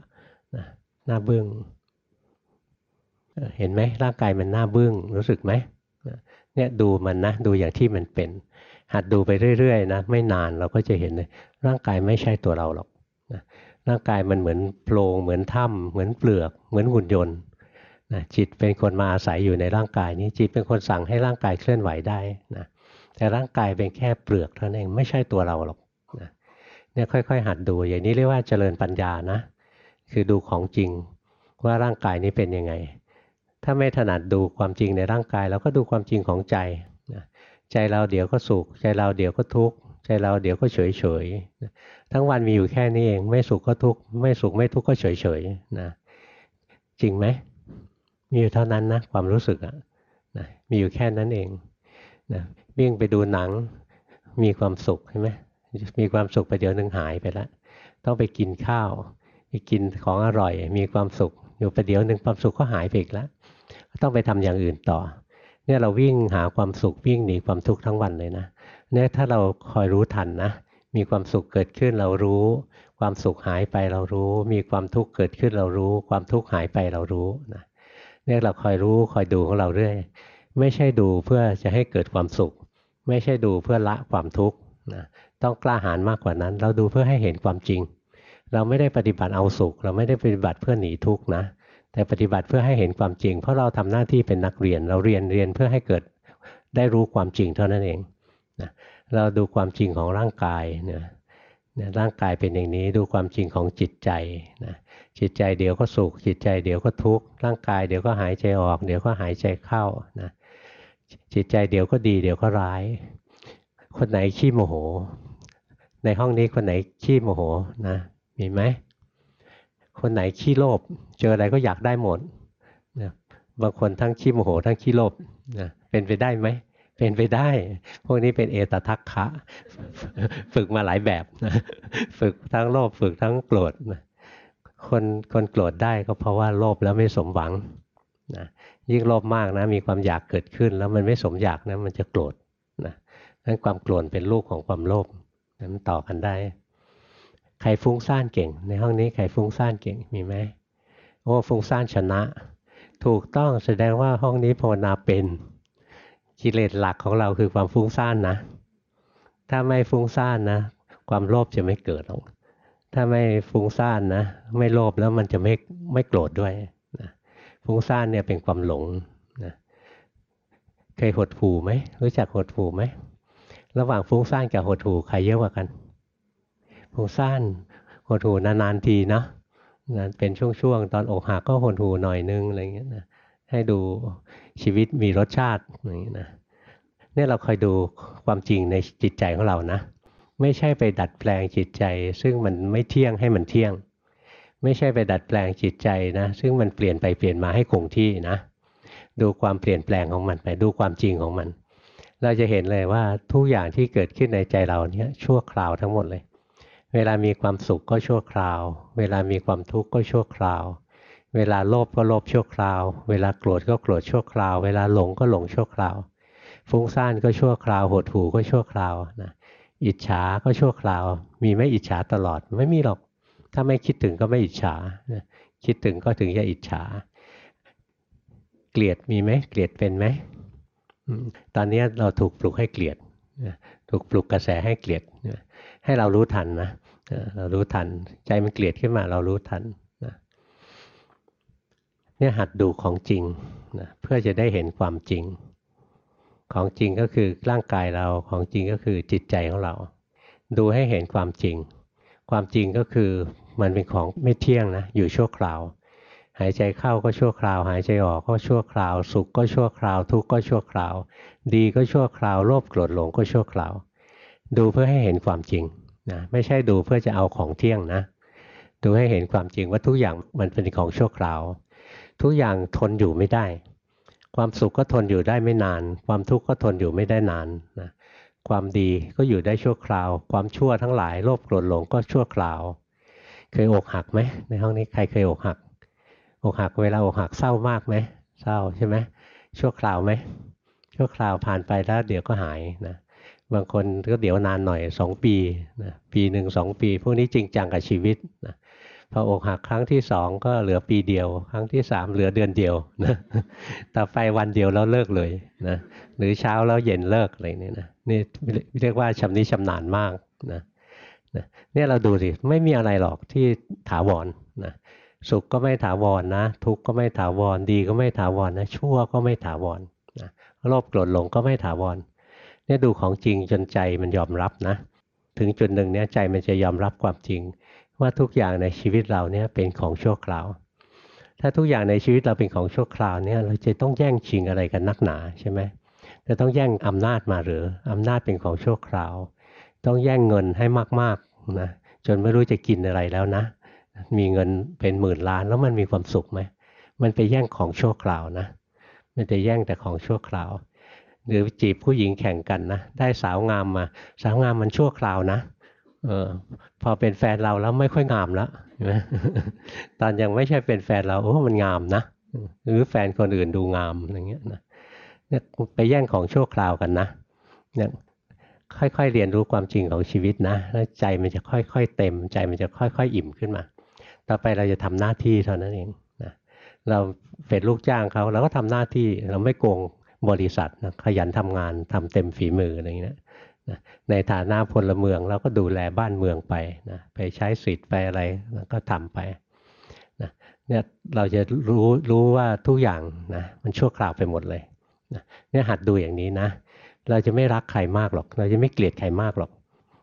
นะหน้าบึ้งเห็นไหมร่างกายมันหน้าบึ้งรู้สึกไหมเนี่ยดูมันนะดูอย่างที่มันเป็น หัดดูไปเรื่อยๆนะไม่นานเราก็จะเห็นเลยร่างกายไม่ใช่ตัวเราหรอกนะร่างกายมันเหมือนโพรงเหมือนถ้ำเหมือนเปลือก เหมือนหุ่นยนต์นะจิตเป็นคนมาอาศัยอยู่ในร่างกายนี้จิตเป็นคนสั่งให้ร่างกายเคลื่อนไหวได้นะแต่ร่างกายเป็นแค่เปลือกเท่านั้นเองไม่ใช่ตัวเราหรอกนะเนี่ยค่อย ๆ หัดดูอย่างนี้เรียกว่าเจริญปัญญานะคือดูของจริงว่าร่างกายนี้เป็นยังไง ถ้าไม่ถนัดดูความจริงในร่างกายเราก็ดูความจริงของใจ ใจเราเดี๋ยวก็สุข ใจเราเดี๋ยวก็ทุกข์ใจเราเดี๋ยวก็เฉยเฉยทั้งวันมีอยู่แค่นี้เองไม่สุขก็ทุกข์ไม่สุขไม่ทุกข์ก็เฉยเฉยนะจริงไหมมีอยู่เท่านั้นนะความรู้สึกอะนะมีอยู่แค่นั้นเองนะวิ่งไปดูหนังมีความสุขใช่ไหมมีความสุขไปเดี๋ยวนึงหายไปแล้วต้องไปกินข้าวไปกินของอร่อย มีความสุขอยู่ไปเดี๋ยวหนึ่งความสุขก็หายไปอีกแล้วต้องไปทำอย่างอื่นต่อ เนี่ยเราวิ่งหาความสุขวิ่งหนีความทุกข์ทั้งวันเลยนะเนี่ยถ้าเราคอยรู้ทันนะ มีความสุขเกิดขึ้นเรารู้ ความสุขหายไปเรารู้ มีความทุกข์เกิดขึ้นเรารู้ ความทุกข์หายไปเรารู้นะเนี่ยเราคอยรู้คอยดูของเราเรื่อยไม่ใช่ดูเพื่อจะให้เกิดความสุข ไม่ใช่ดูเพื่อละความทุกข์นะต้องกล้าหาญมากกว่านั้น เราดูเพื่อให้เห็นความจริง เราไม่ได้ปฏิบัติเอาสุข เราไม่ได้ปฏิบัติเพื่อหนีทุกข์นะ แต่ปฏิบัติเพื่อให้เห็นความจริง เพราะเราทำหน้าที่เป็นนักเรียน เราเรียนเรียนเพื่อให้เกิดได้รู้ความจริงเท่านั้นเองนะเราดูความจริงของร่างกายเนี่ยร่างกายเป็นอย่างนี้ดูความจริงของจิตใจนะจิตใจเดี๋ยวก็สุขจิตใจเดี๋ยวก็ทุกข์ร่างกายเดี๋ยวก็หายใจออก เดี๋ยวก็หายใจเข้านะจิตใจเดี๋ยวก็ดี เดี๋ยวก็ร้าย คนไหนขี้โมโห ในห้องนี้คนไหนขี้โมโหนะมีไหม คนไหนขี้โลภเจออะไรก็อยากได้หมดนะบางคนทั้งขี้โมโห ทั้งขี้โลภนะเป็นไปได้ไหมเป็นไปได้ พวกนี้เป็นเอตทัคคะ ฝึกมาหลายแบบนะฝึกทั้งโลภฝึกทั้งโกรธนะคนคนโกรธได้ก็เพราะว่าโลภแล้วไม่สมหวังนะยิ่งโลภมากนะมีความอยากเกิดขึ้น แล้วมันไม่สมอยากนะมันจะโกรธนะนั้นความโกรธเป็นลูกของความโลภนั้นต่อกันได้ ครฟุ้งซ่านเก่ง ในห้องนี้ใครฟุ้งซ่านเก่งมีไหมโอ้ฟุ้งซ่านชนะ ถูกต้องแสดงว่าห้องนี้ภาวนาเป็นกิเลสหลักของเราคือความฟุ้งซ่านนะ ถ้าไม่ฟุ้งซ่านนะ ความโลภจะไม่เกิดหรอกถ้าไม่ฟุ้งซ่านนะ ไม่โลภแล้วมันจะไม่ไม่โกรธด้วยนะฟุ้งซ่านเนี่ยเป็นความหลงนะเคยหดหูไหมรู้จักหดหูไหมระหว่างฟุ้งซ่านกับหดหูใครเยอะกว่ากัน ฟุ้งซ่านหดหูนานๆทีนะนะเป็นช่วงๆ ตอนอกหักก็หดหูหน่อยนึงอะไรเงี้ยนะให้ดูชีวิตมีรสชาติอย่างนี้นะเนี่ยเราคอยดูความจริงในจิตใจของเรานะ ไม่ใช่ไปดัดแปลงจิตใจ ซึ่งมันไม่เที่ยงให้มันเที่ยง ไม่ใช่ไปดัดแปลงจิตใจนะ ซึ่งมันเปลี่ยนไปเปลี่ยนมาให้คงที่นะ ดูความเปลี่ยนแปลงของมันไปดูความจริงของมัน เราจะเห็นเลยว่าทุกอย่างที่เกิดขึ้นในใจเราเนี้ยชั่วคราวทั้งหมดเลย เวลามีความสุขก็ชั่วคราว เวลามีความทุกข์ก็ชั่วคราว เวลาโลภก็โลภชั่วคราว เวลาโกรธก็โกรธชั่วคราว เวลาหลงก็หลงชั่วคราว ฟุ้งซ่านก็ชั่วคราว หดหู่ก็ชั่วคราวนะอิจฉาก็ชั่วคราว มีไม่อิจฉาตลอดไม่มีหรอก ถ้าไม่คิดถึงก็ไม่อิจฉา คิดถึงก็ถึงจะอิจฉา เกลียดมีไหมเกลียดเป็นไหม ตอนนี้เราถูกปลุกให้เกลียด ถูกปลุกกระแสให้เกลียด ให้เรารู้ทันนะ เรารู้ทัน ใจมันเกลียดขึ้นมาเรารู้ทันเนี่ยหัดดูของจริงนะเพื่อจะได้เห็นความจริง ของจริงก็คือร่างกายเราของจริงก็คือจิตใจของเรา ดูให้เห็นความจริง ความจริงก็คือมันเป็นของไม่เที่ยงนะอยู่ชั่วคราว หายใจเข้าก็ชั่วคราว หายใจออกก็ชั่วคราว สุขก็ชั่วคราว ทุกข์ก็ชั่วคราว ดีก็ชั่วคราวโลภโกรธหลงก็ชั่วคราว ดูเพื่อให้เห็นความจริง นะไม่ใช่ดูเพื่อจะเอาของเที่ยงนะ ดูให้เห็นความจริงว่าทุกอย่างมันเป็นของชั่วคราว ทุกอย่างทนอยู่ไม่ได้ ความสุขก็ทนอยู่ได้ไม่นาน ความทุกข์ก็ทนอยู่ไม่ได้นานนะความดีก็อยู่ได้ชั่วคราว ความชั่วทั้งหลายโลภโกรธหลงก็ชั่วคราว เคยอกหักไหมในห้องนี้ใครเคยอกหัก อกหักเวลาอกหักเศร้ามากไหมเศร้าใช่ไหมชั่วคราวไหมชั่วคราวผ่านไปแล้วเดี๋ยวก็หายนะ บางคนก็เดี๋ยวนานหน่อยสองปีนะปีหนึ่งสองปี พวกนี้จริงจังกับชีวิตนะพออกหักครั้งที่สองก็เหลือปีเดียว ครั้งที่สามเหลือเดือนเดียวนะต่อไปวันเดียวแล้วเลิกเลยนะหรือเช้าแล้วเย็นเลิกอะไรนี่นะนี่เรียกว่าชำนิชำนาญมากนะนะเนี่ยเราดูสิไม่มีอะไรหรอกที่ถาวรนะสุขก็ไม่ถาวรนนะ ทุกข์ก็ไม่ถาวรดีก็ไม่ถาวรนนะชั่วก็ไม่ถาวรนะโลภโกรธหลงก็ไม่ถาวร เนี่ยดูของจริงจนใจมันยอมรับนะ ถึงจุดหนึ่งเนี่ยใจมันจะยอมรับความจริง ว่าทุกอย่างในชีวิตเราเนี่ยเป็นของชั่วคราว ถ้าทุกอย่างในชีวิตเราเป็นของชั่วคราวเนี่ยเราจะต้องแย่งชิงอะไรกันนักหนาใช่ไหมจะต้องแย่งอำนาจมาหรืออำนาจเป็นของชั่วคราว ต้องแย่งเงินให้มากๆนะจนไม่รู้จะกินอะไรแล้วนะ มีเงินเป็นหมื่นล้านแล้วมันมีความสุขไหมมันไปแย่งของชั่วคราวนะ มันจะแย่งแต่ของชั่วคราว หรือจีบผู้หญิงแข่งกันนะได้สาวงามมา สาวงามมันชั่วคราวนะเออพอเป็นแฟนเราแล้วไม่ค่อยงามแล้วตอนยังไม่ใช่เป็นแฟนเราโอ้มันงามนะหรือแฟนคนอื่นดูงามอย่างเงี้ยนะเนี่ยไปแย่งของชั่วคราวกันนะเนี่ยค่อยๆเรียนรู้ความจริงของชีวิตนะแล้วใจมันจะค่อยๆเต็ม ใจมันจะค่อยๆอิ่มขึ้นมา ต่อไปเราจะทำหน้าที่เท่านั้นเองนะเราเป็นลูกจ้างเขาเราก็ทำหน้าที่เราไม่โกง บริษัทนะขยันทำงานทำเต็มฝีมืออะไรอย่างนี้นะในฐานะพลเมืองเราก็ดูแลบ้านเมืองไปนะไปใช้สิทธิ์ไปอะไรก็ทำไปนะเนี่ยเราจะรู้รู้ว่าทุกอย่างนะมันชั่วคราวไปหมดเลยนะเนี่ยหัดดูอย่างนี้นะ เราจะไม่รักใครมากหรอก เราจะไม่เกลียดใครมากหรอก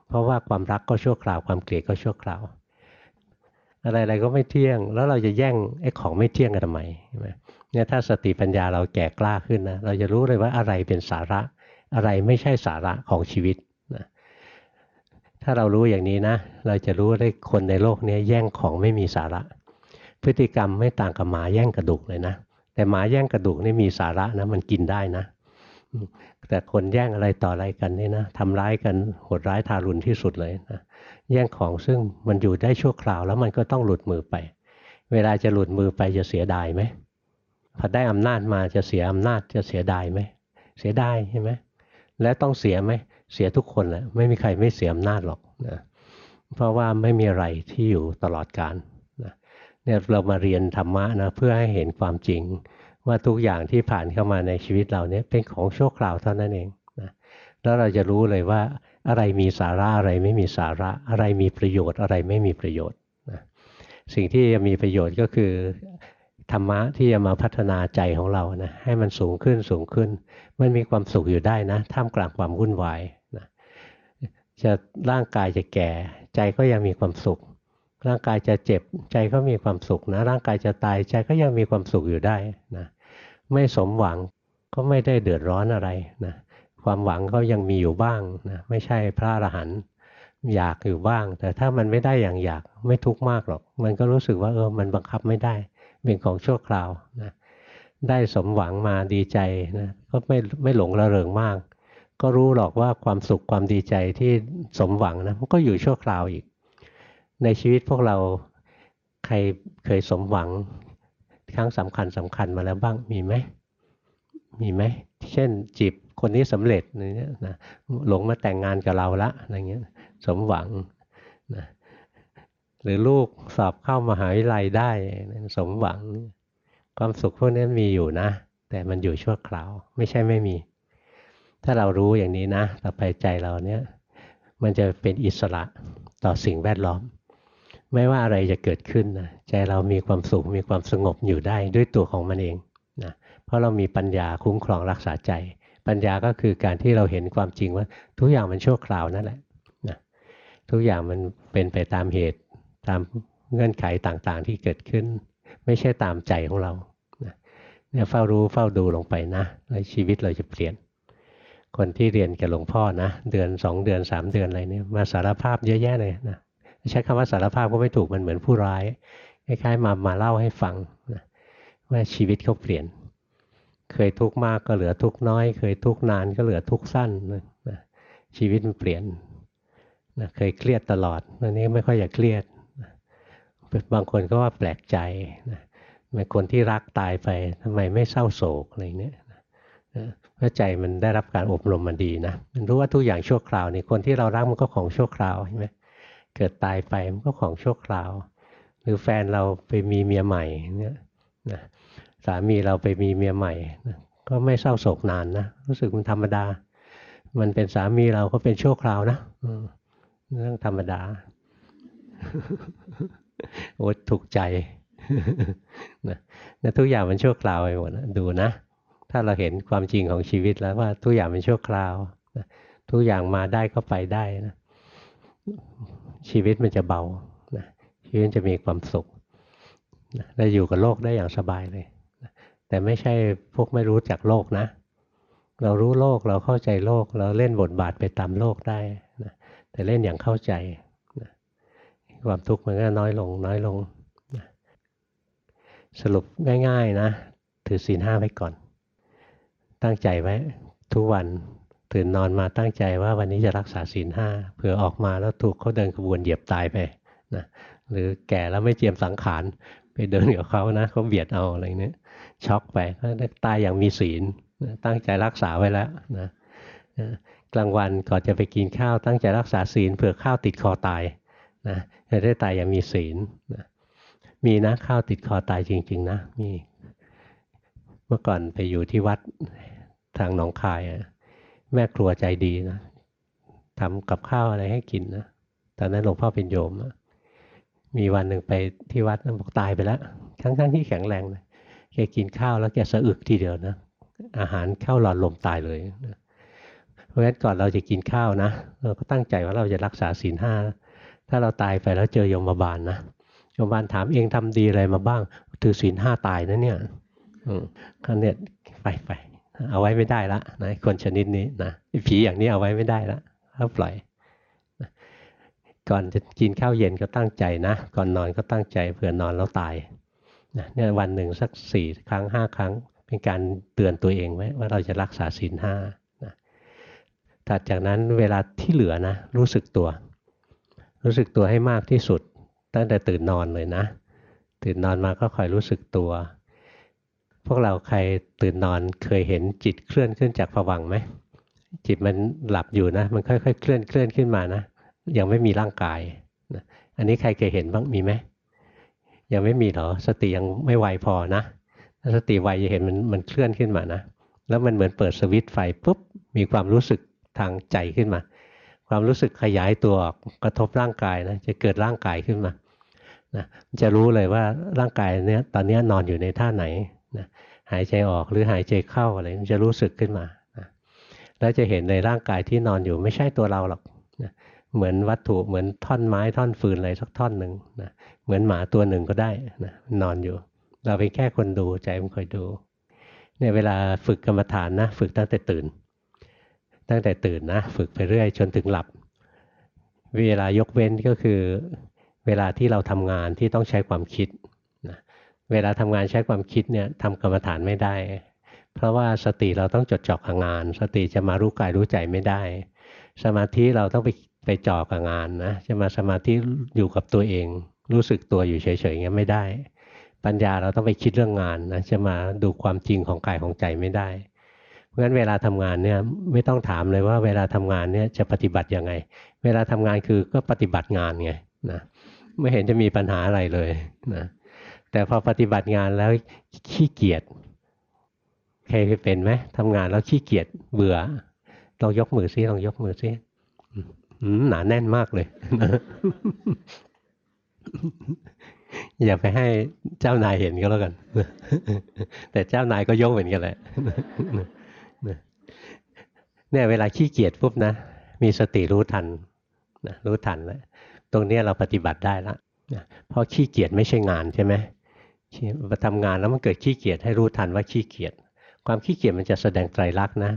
เพราะว่าความรักก็ชั่วคราว ความเกลียดก็ชั่วคราว อะไรๆก็ไม่เที่ยง แล้วเราจะแย่งไอ้ของไม่เที่ยงกันทำไมใช่ไหม เนี่ยถ้าสติปัญญาเราแก่กล้าขึ้นนะเราจะรู้เลยว่าอะไรเป็นสาระ อะไรไม่ใช่สาระของชีวิตนะถ้าเรารู้อย่างนี้นะ เราจะรู้ได้คนในโลกนี้แย่งของไม่มีสาระ พฤติกรรมไม่ต่างกับหมาแย่งกระดูกเลยนะ แต่หมาแย่งกระดูกนี่มีสาระนะมันกินได้นะ แต่คนแย่งอะไรต่ออะไรกันนี่นะทำร้ายกันโหดร้ายทารุณที่สุดเลยนะแย่งของซึ่งมันอยู่ได้ชั่วคราวแล้วมันก็ต้องหลุดมือไป เวลาจะหลุดมือไปจะเสียดายไหม พอได้อำนาจมาจะเสียอำนาจจะเสียดายไหมเสียดายใช่ไหมและต้องเสียไหมเสียทุกคนแหละไม่มีใครไม่เสียอำนาจหรอกนะเพราะว่าไม่มีอะไรที่อยู่ตลอดกาลนะเนี่ยเรามาเรียนธรรมะนะเพื่อให้เห็นความจริง ว่าทุกอย่างที่ผ่านเข้ามาในชีวิตเราเนี่ยเป็นของชั่วคราวเท่านั้นเองนะแล้วเราจะรู้เลยว่าอะไรมีสาระอะไรไม่มีสาระอะไรมีประโยชน์อะไรไม่มีประโยชน์นะสิ่งที่มีประโยชน์ก็คือ ธรรมะที่จะมาพัฒนาใจของเรานะให้มันสูงขึ้นสูงขึ้น มันมีความสุขอยู่ได้นะท่ามกลางความวุ่นวายนะจะร่างกายจะแก่ ใจก็ยังมีความสุข ร่างกายจะเจ็บ ใจก็มีความสุขนะ ร่างกายจะตายใจก็ยังมีความสุขอยู่ได้นะไม่สมหวังก็ไม่ได้เดือดร้อนอะไรนะความหวังก็ยังมีอยู่บ้างนะไม่ใช่พระอรหันต์อยากอยู่บ้าง แต่ถ้ามันไม่ได้อย่างอยากไม่ทุกข์มากหรอก มันก็รู้สึกว่าเออมันบังคับไม่ได้ เป็นของชั่วคราวนะได้สมหวังมาดีใจนะก็ไม่ไม่หลงระเริงมาก ก็รู้หรอกว่าความสุขความดีใจที่สมหวังนะมันก็อยู่ชั่วคราวอีก ในชีวิตพวกเราใครเคยสมหวังครั้งสำคัญสำคัญมาแล้วบ้างมีไหมมีไหมเช่นจีบคนนี้สำเร็จเนี่ยนะหลงมาแต่งงานกับเราละอะไรเงี้ยสมหวัง หรือลูกสอบเข้ามาหาวิทยาลัยได้สมหวัง ความสุขพวกนี้มีอยู่นะ แต่มันอยู่ชั่วคราว ไม่ใช่ไม่มี ถ้าเรารู้อย่างนี้นะต่อไปใจเราเนี่ย มันจะเป็นอิสระต่อสิ่งแวดล้อม ไม่ว่าอะไรจะเกิดขึ้นนะใจเรามีความสุขมีความสงบอยู่ได้ด้วยตัวของมันเองนะเพราะเรามีปัญญาคุ้มครองรักษาใจ ปัญญาก็คือการที่เราเห็นความจริงว่าทุกอย่างมันชั่วคราวนั่นแหละนะทุกอย่างมันเป็นไปตามเหตุ ตามเงื่อนไขต่างๆที่เกิดขึ้น ไม่ใช่ตามใจของเราเนี่ยเฝ้ารู้เฝ้าดูลงไปนะแล้วชีวิตเราจะเปลี่ยน คนที่เรียนกับหลวงพ่อนะ เดือนสองเดือนสามเดือนอะไรเนี่ยมาสารภาพเยอะแยะเลยนะใช้คำว่าสารภาพก็ไม่ถูกมันเหมือนผู้ร้ายคล้ายๆมามาเล่าให้ฟังนะว่าชีวิตเขาเปลี่ยน เคยทุกข์มากก็เหลือทุกข์น้อย เคยทุกข์นานก็เหลือทุกข์สั้นนะชีวิตมันเปลี่ยนนะเคยเครียดตลอดตอนนี้ไม่ค่อยอยากเครียด บางคนก็ว่าแปลกใจนะทำไมคนที่รักตายไปทำไมไม่เศร้าโศกอะไรเนี้ยเพราะใจมันได้รับการอบรมมันดีนะมันรู้ว่าทุกอย่างชั่วคราวนี่คนที่เรารักมันก็ของชั่วคราวใช่ไหมเกิดตายไปมันก็ของชั่วคราว หรือแฟนเราไปมีเมียใหม่เนี่ยนะสามีเราไปมีเมียใหม่นะก็ไม่เศร้าโศกนานนะรู้สึกมันธรรมดา มันเป็นสามีเราก็เป็นชั่วคราวนะเรื่องธรรมดา โอ้ถูกใจนะนะทุกอย่างมันชั่วคราวไปหมดดูนะ ถ้าเราเห็นความจริงของชีวิตแล้วว่าทุกอย่างมันชั่วคราวนะทุกอย่างมาได้ก็ไปได้นะชีวิตมันจะเบานะชีวิตจะมีความสุขนะและอยู่กับโลกได้อย่างสบายเลยนะแต่ไม่ใช่พวกไม่รู้จักโลกนะ เรารู้โลกเราเข้าใจโลก เราเล่นบทบาทไปตามโลกได้นะแต่เล่นอย่างเข้าใจ ความทุกข์มันก็น้อยลงน้อยลง สรุปง่ายๆนะ ถือศีลห้าไว้ก่อน ตั้งใจไว้ทุกวันตื่นนอนมาตั้งใจว่าวันนี้จะรักษาศีลห้าเผื่อออกมาแล้วถูกเขาเดินขบวนเหยียบตายไปนะหรือแก่แล้วไม่เจียมสังขารไปเดินกับเขานะเขาเบียดเอาอะไรเนี้ยช็อกไปก็ตายอย่างมีศีลตั้งใจรักษาไว้แล้วนะกลางวันก่อนจะไปกินข้าวตั้งใจรักษาศีลเผื่อข้าวติดคอตาย นะจะได้ตายอย่างมีศีลนะมีนะข้าวติดคอตายจริง ๆ นะมีเมื่อก่อนไปอยู่ที่วัดทางหนองคายแม่ครัวใจดีนะทำกับข้าวอะไรให้กินนะตอนนั้นหลวงพ่อเป็นโยมมีวันหนึ่งไปที่วัดบอกตายไปแล้วทั้งๆที่แข็งแรงเลยแกกินข้าวแล้วแกสะอึกทีเดียวนะอาหารเข้าหลอดลมตายเลยนะเพราะฉะนั้นก่อนเราจะกินข้าวนะ เราก็ตั้งใจว่าเราจะรักษาศีลห้า ถ้าเราตายไปแล้วเจอยมบาลนะยมบาลถามเองทำดีอะไรมาบ้าง ถือศีลห้าตายนะเนี่ยอืมขั้นเนี่ยไปไปเอาไว้ไม่ได้ละนะคนชนิดนี้นะผีอย่างนี้เอาไว้ไม่ได้ละเขาปล่อยก่อนจะกินข้าวเย็นก็ตั้งใจนะ ก่อนนอนก็ตั้งใจเผื่อนอนแล้วตายนะเนี่ยวันหนึ่งสักสี่ครั้งห้าครั้ง เป็นการเตือนตัวเองไว้ว่าเราจะรักษาศีลห้านะถัดจากนั้นเวลาที่เหลือนะรู้สึกตัว รู้สึกตัวให้มากที่สุด ตั้งแต่ตื่นนอนเลยนะ ตื่นนอนมาก็คอยรู้สึกตัว พวกเราใครตื่นนอนเคยเห็นจิตเคลื่อนขึ้นจากผวังไหมจิตมันหลับอยู่นะ มันค่อย ๆ เคลื่อนเคลื่อนขึ้นมานะยังไม่มีร่างกายอันนี้ใครเคยเห็นบ้างมีไหมยังไม่มีหรอสติยังไม่ไวพอนะถ้าสติไวจะเห็นมันมันเคลื่อนขึ้นมานะแล้วมันเหมือนเปิดสวิตไฟปุ๊บมีความรู้สึกทางใจขึ้นมา ความรู้สึกขยายตัวออกระทบร่างกายนะจะเกิดร่างกายขึ้นมานะจะรู้เลยว่าร่างกายเนี้ยตอนนี้นอนอยู่ในท่าไหนนะหายใจออกหรือหายใจเข้าอะไรมันจะรู้สึกขึ้นมานะแล้วจะเห็นในร่างกายที่นอนอยู่ไม่ใช่ตัวเราหรอกนะเหมือนวัตถุเหมือนท่อนไม้ท่อนฟืนอะไรสักท่อนหนึ่งนะเหมือนหมาตัวหนึ่งก็ได้นะนอนอยู่ เราเป็นแค่คนดูใจมันคอยดูเนี่ยเวลาฝึกกรรมฐานนะ ฝึกตั้งแต่ตื่น ตั้งแต่ตื่นนะฝึกไปเรื่อยจนถึงหลับ เวลายกเว้นก็คือเวลาที่เราทำงานที่ต้องใช้ความคิดนะเวลาทำงานใช้ความคิดเนี่ยทำกรรมฐานไม่ได้ เพราะว่าสติเราต้องจดจ่อกับงาน สติจะมารู้กายรู้ใจไม่ได้ สมาธิเราต้องไปไปจ่อกับงานนะจะมาสมาธิอยู่กับตัวเอง รู้สึกตัวอยู่เฉยๆเงี้ไม่ได้ ปัญญาเราต้องไปคิดเรื่องงานนะจะมาดูความจริงของกายของใจไม่ได้ เพราะฉะนั้นเวลาทำงานเนี่ยไม่ต้องถามเลยว่าเวลาทำงานเนี่ยจะปฏิบัติยังไง เวลาทำงานคือก็ปฏิบัติงานไงนะไม่เห็นจะมีปัญหาอะไรเลยนะแต่พอปฏิบัติงานแล้วขี้เกียจใครเป็นไหมทำงานแล้วขี้เกียจเบื่อลองยกมือซิลองยกมือซิหนาแน่นมากเลย อย่าไปให้เจ้านายเห็นก็แล้วกัน แต่เจ้านายก็ยกเหมือนกันแหละ เนี่ยเวลาขี้เกียจปุ๊บนะ มีสติรู้ทันนะรู้ทันแล้วตรงนี้เราปฏิบัติได้แล้วนะเพราะขี้เกียจไม่ใช่งานใช่ไหมมาทำงานแล้วมันเกิดขี้เกียจให้รู้ทันว่าขี้เกียจความขี้เกียจมันจะแสดงไตรลักษณ์นะ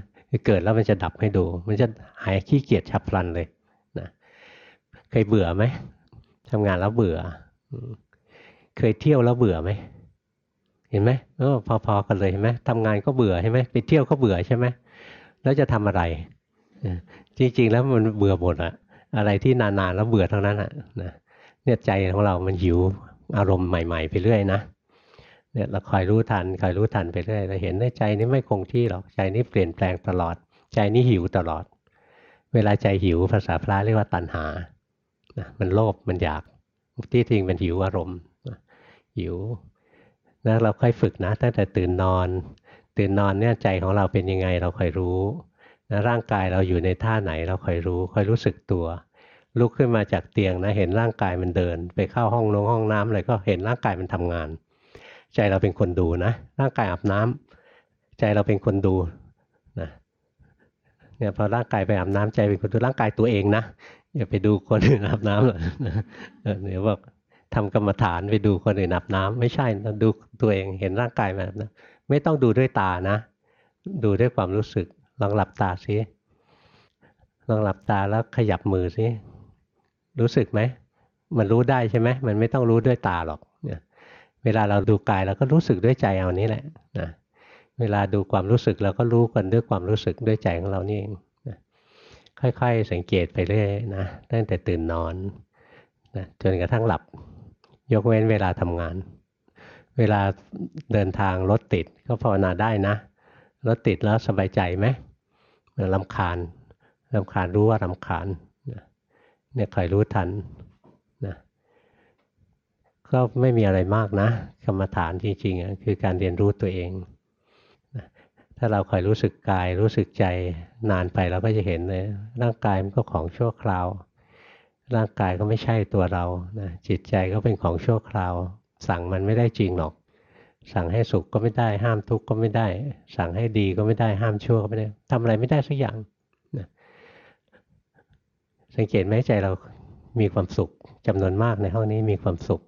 เกิดแล้วมันจะดับให้ดู มันจะหายขี้เกียจฉับพลันเลยนะเคยเบื่อไหมทำงานแล้วเบื่อ เคยเที่ยวแล้วเบื่อไหมเห็นไหมเออพอๆกันเลยเห็นไหมทำงานก็เบื่อใช่ไหมไปเที่ยวก็เบื่อใช่ไหม แล้วจะทำอะไร จริง ๆ แล้วมันเบื่อหมดอะอะไรที่นานๆแล้วเบื่อทั้งนั้นอะนะเนี่ยใจของเรามันหิวอารมณ์ใหม่ ๆ ไปเรื่อยนะเนี่ยเราคอยรู้ทันคอยรู้ทันไปเรื่อยเราเห็นในใจนี้ไม่คงที่หรอกใจนี้เปลี่ยนแปลงตลอด ใจนี้หิวตลอด เวลาใจหิวภาษาพระเรียกว่าตัณหานะมันโลภมันอยากที่จริงเป็นหิวอารมณ์หิวแล้วเราค่อยฝึกนะตั้งแต่ตื่นนอน ตื่นนอนเนี่ยใจของเราเป็นยังไงเราคอยรู้นะร่างกายเราอยู่ในท่าไหนเราคอยรู้คอยรู้สึกตัว ลุกขึ้นมาจากเตียงนะเห็นร่างกายมันเดิน ไปเข้าห้องนงห้องน้ำอะไรก็เห็นร่างกายมันทำงาน ใจเราเป็นคนดูนะ ร่างกายอาบน้ำใจเราเป็นคนดูนะเนี่ยพอร่างกายไปอาบน้ำใจเป็นคนดูร่างกายตัวเองนะอย่าไปดูคนอื่นอาบน้ำหรอกเดี๋ยวบอกทำกรรมฐานไปดูคนอื่นอาบน้ำไม่ใช่เราดูตัวเองเห็นร่างกายแบบนั้น ไม่ต้องดูด้วยตานะ ดูด้วยความรู้สึก ลองหลับตาสิลองหลับตาแล้วขยับมือสิรู้สึกไหม มันรู้ได้ใช่ไหม มันไม่ต้องรู้ด้วยตาหรอกเนี่ยเวลาเราดูกายเราก็รู้สึกด้วยใจเอานี้แหละนะเวลาดูความรู้สึกเราก็รู้กันด้วยความรู้สึกด้วยใจของเรานี่เองนะค่อยๆ สังเกตไปเรื่อยนะตั้งแต่ตื่นนอนนะจนกระทั่งหลับ ยกเว้นเวลาทำงาน เวลาเดินทางรถติดก็ภาวนาได้นะ รถติดแล้วสบายใจไหมลำคาญลำคาญรู้ว่าลำคาญเนี่ยคอยรู้ทันนะก็ไม่มีอะไรมากนะกรรมฐานจริงๆคือการเรียนรู้ตัวเองนะถ้าเราคอยรู้สึกกายรู้สึกใจนานไปเราก็จะเห็นเลยร่างกายมันก็ของชั่วคราว ร่างกายก็ไม่ใช่ตัวเรานะจิตใจก็เป็นของชั่วคราว สั่งมันไม่ได้จริงหรอก สั่งให้สุขก็ไม่ได้ ห้ามทุกข์ก็ไม่ได้ สั่งให้ดีก็ไม่ได้ ห้ามชั่วก็ไม่ได้ทำอะไรไม่ได้สักอย่างนะสังเกตไหมใจเรามีความสุขจำนวนมากในห้องนี้มีความสุข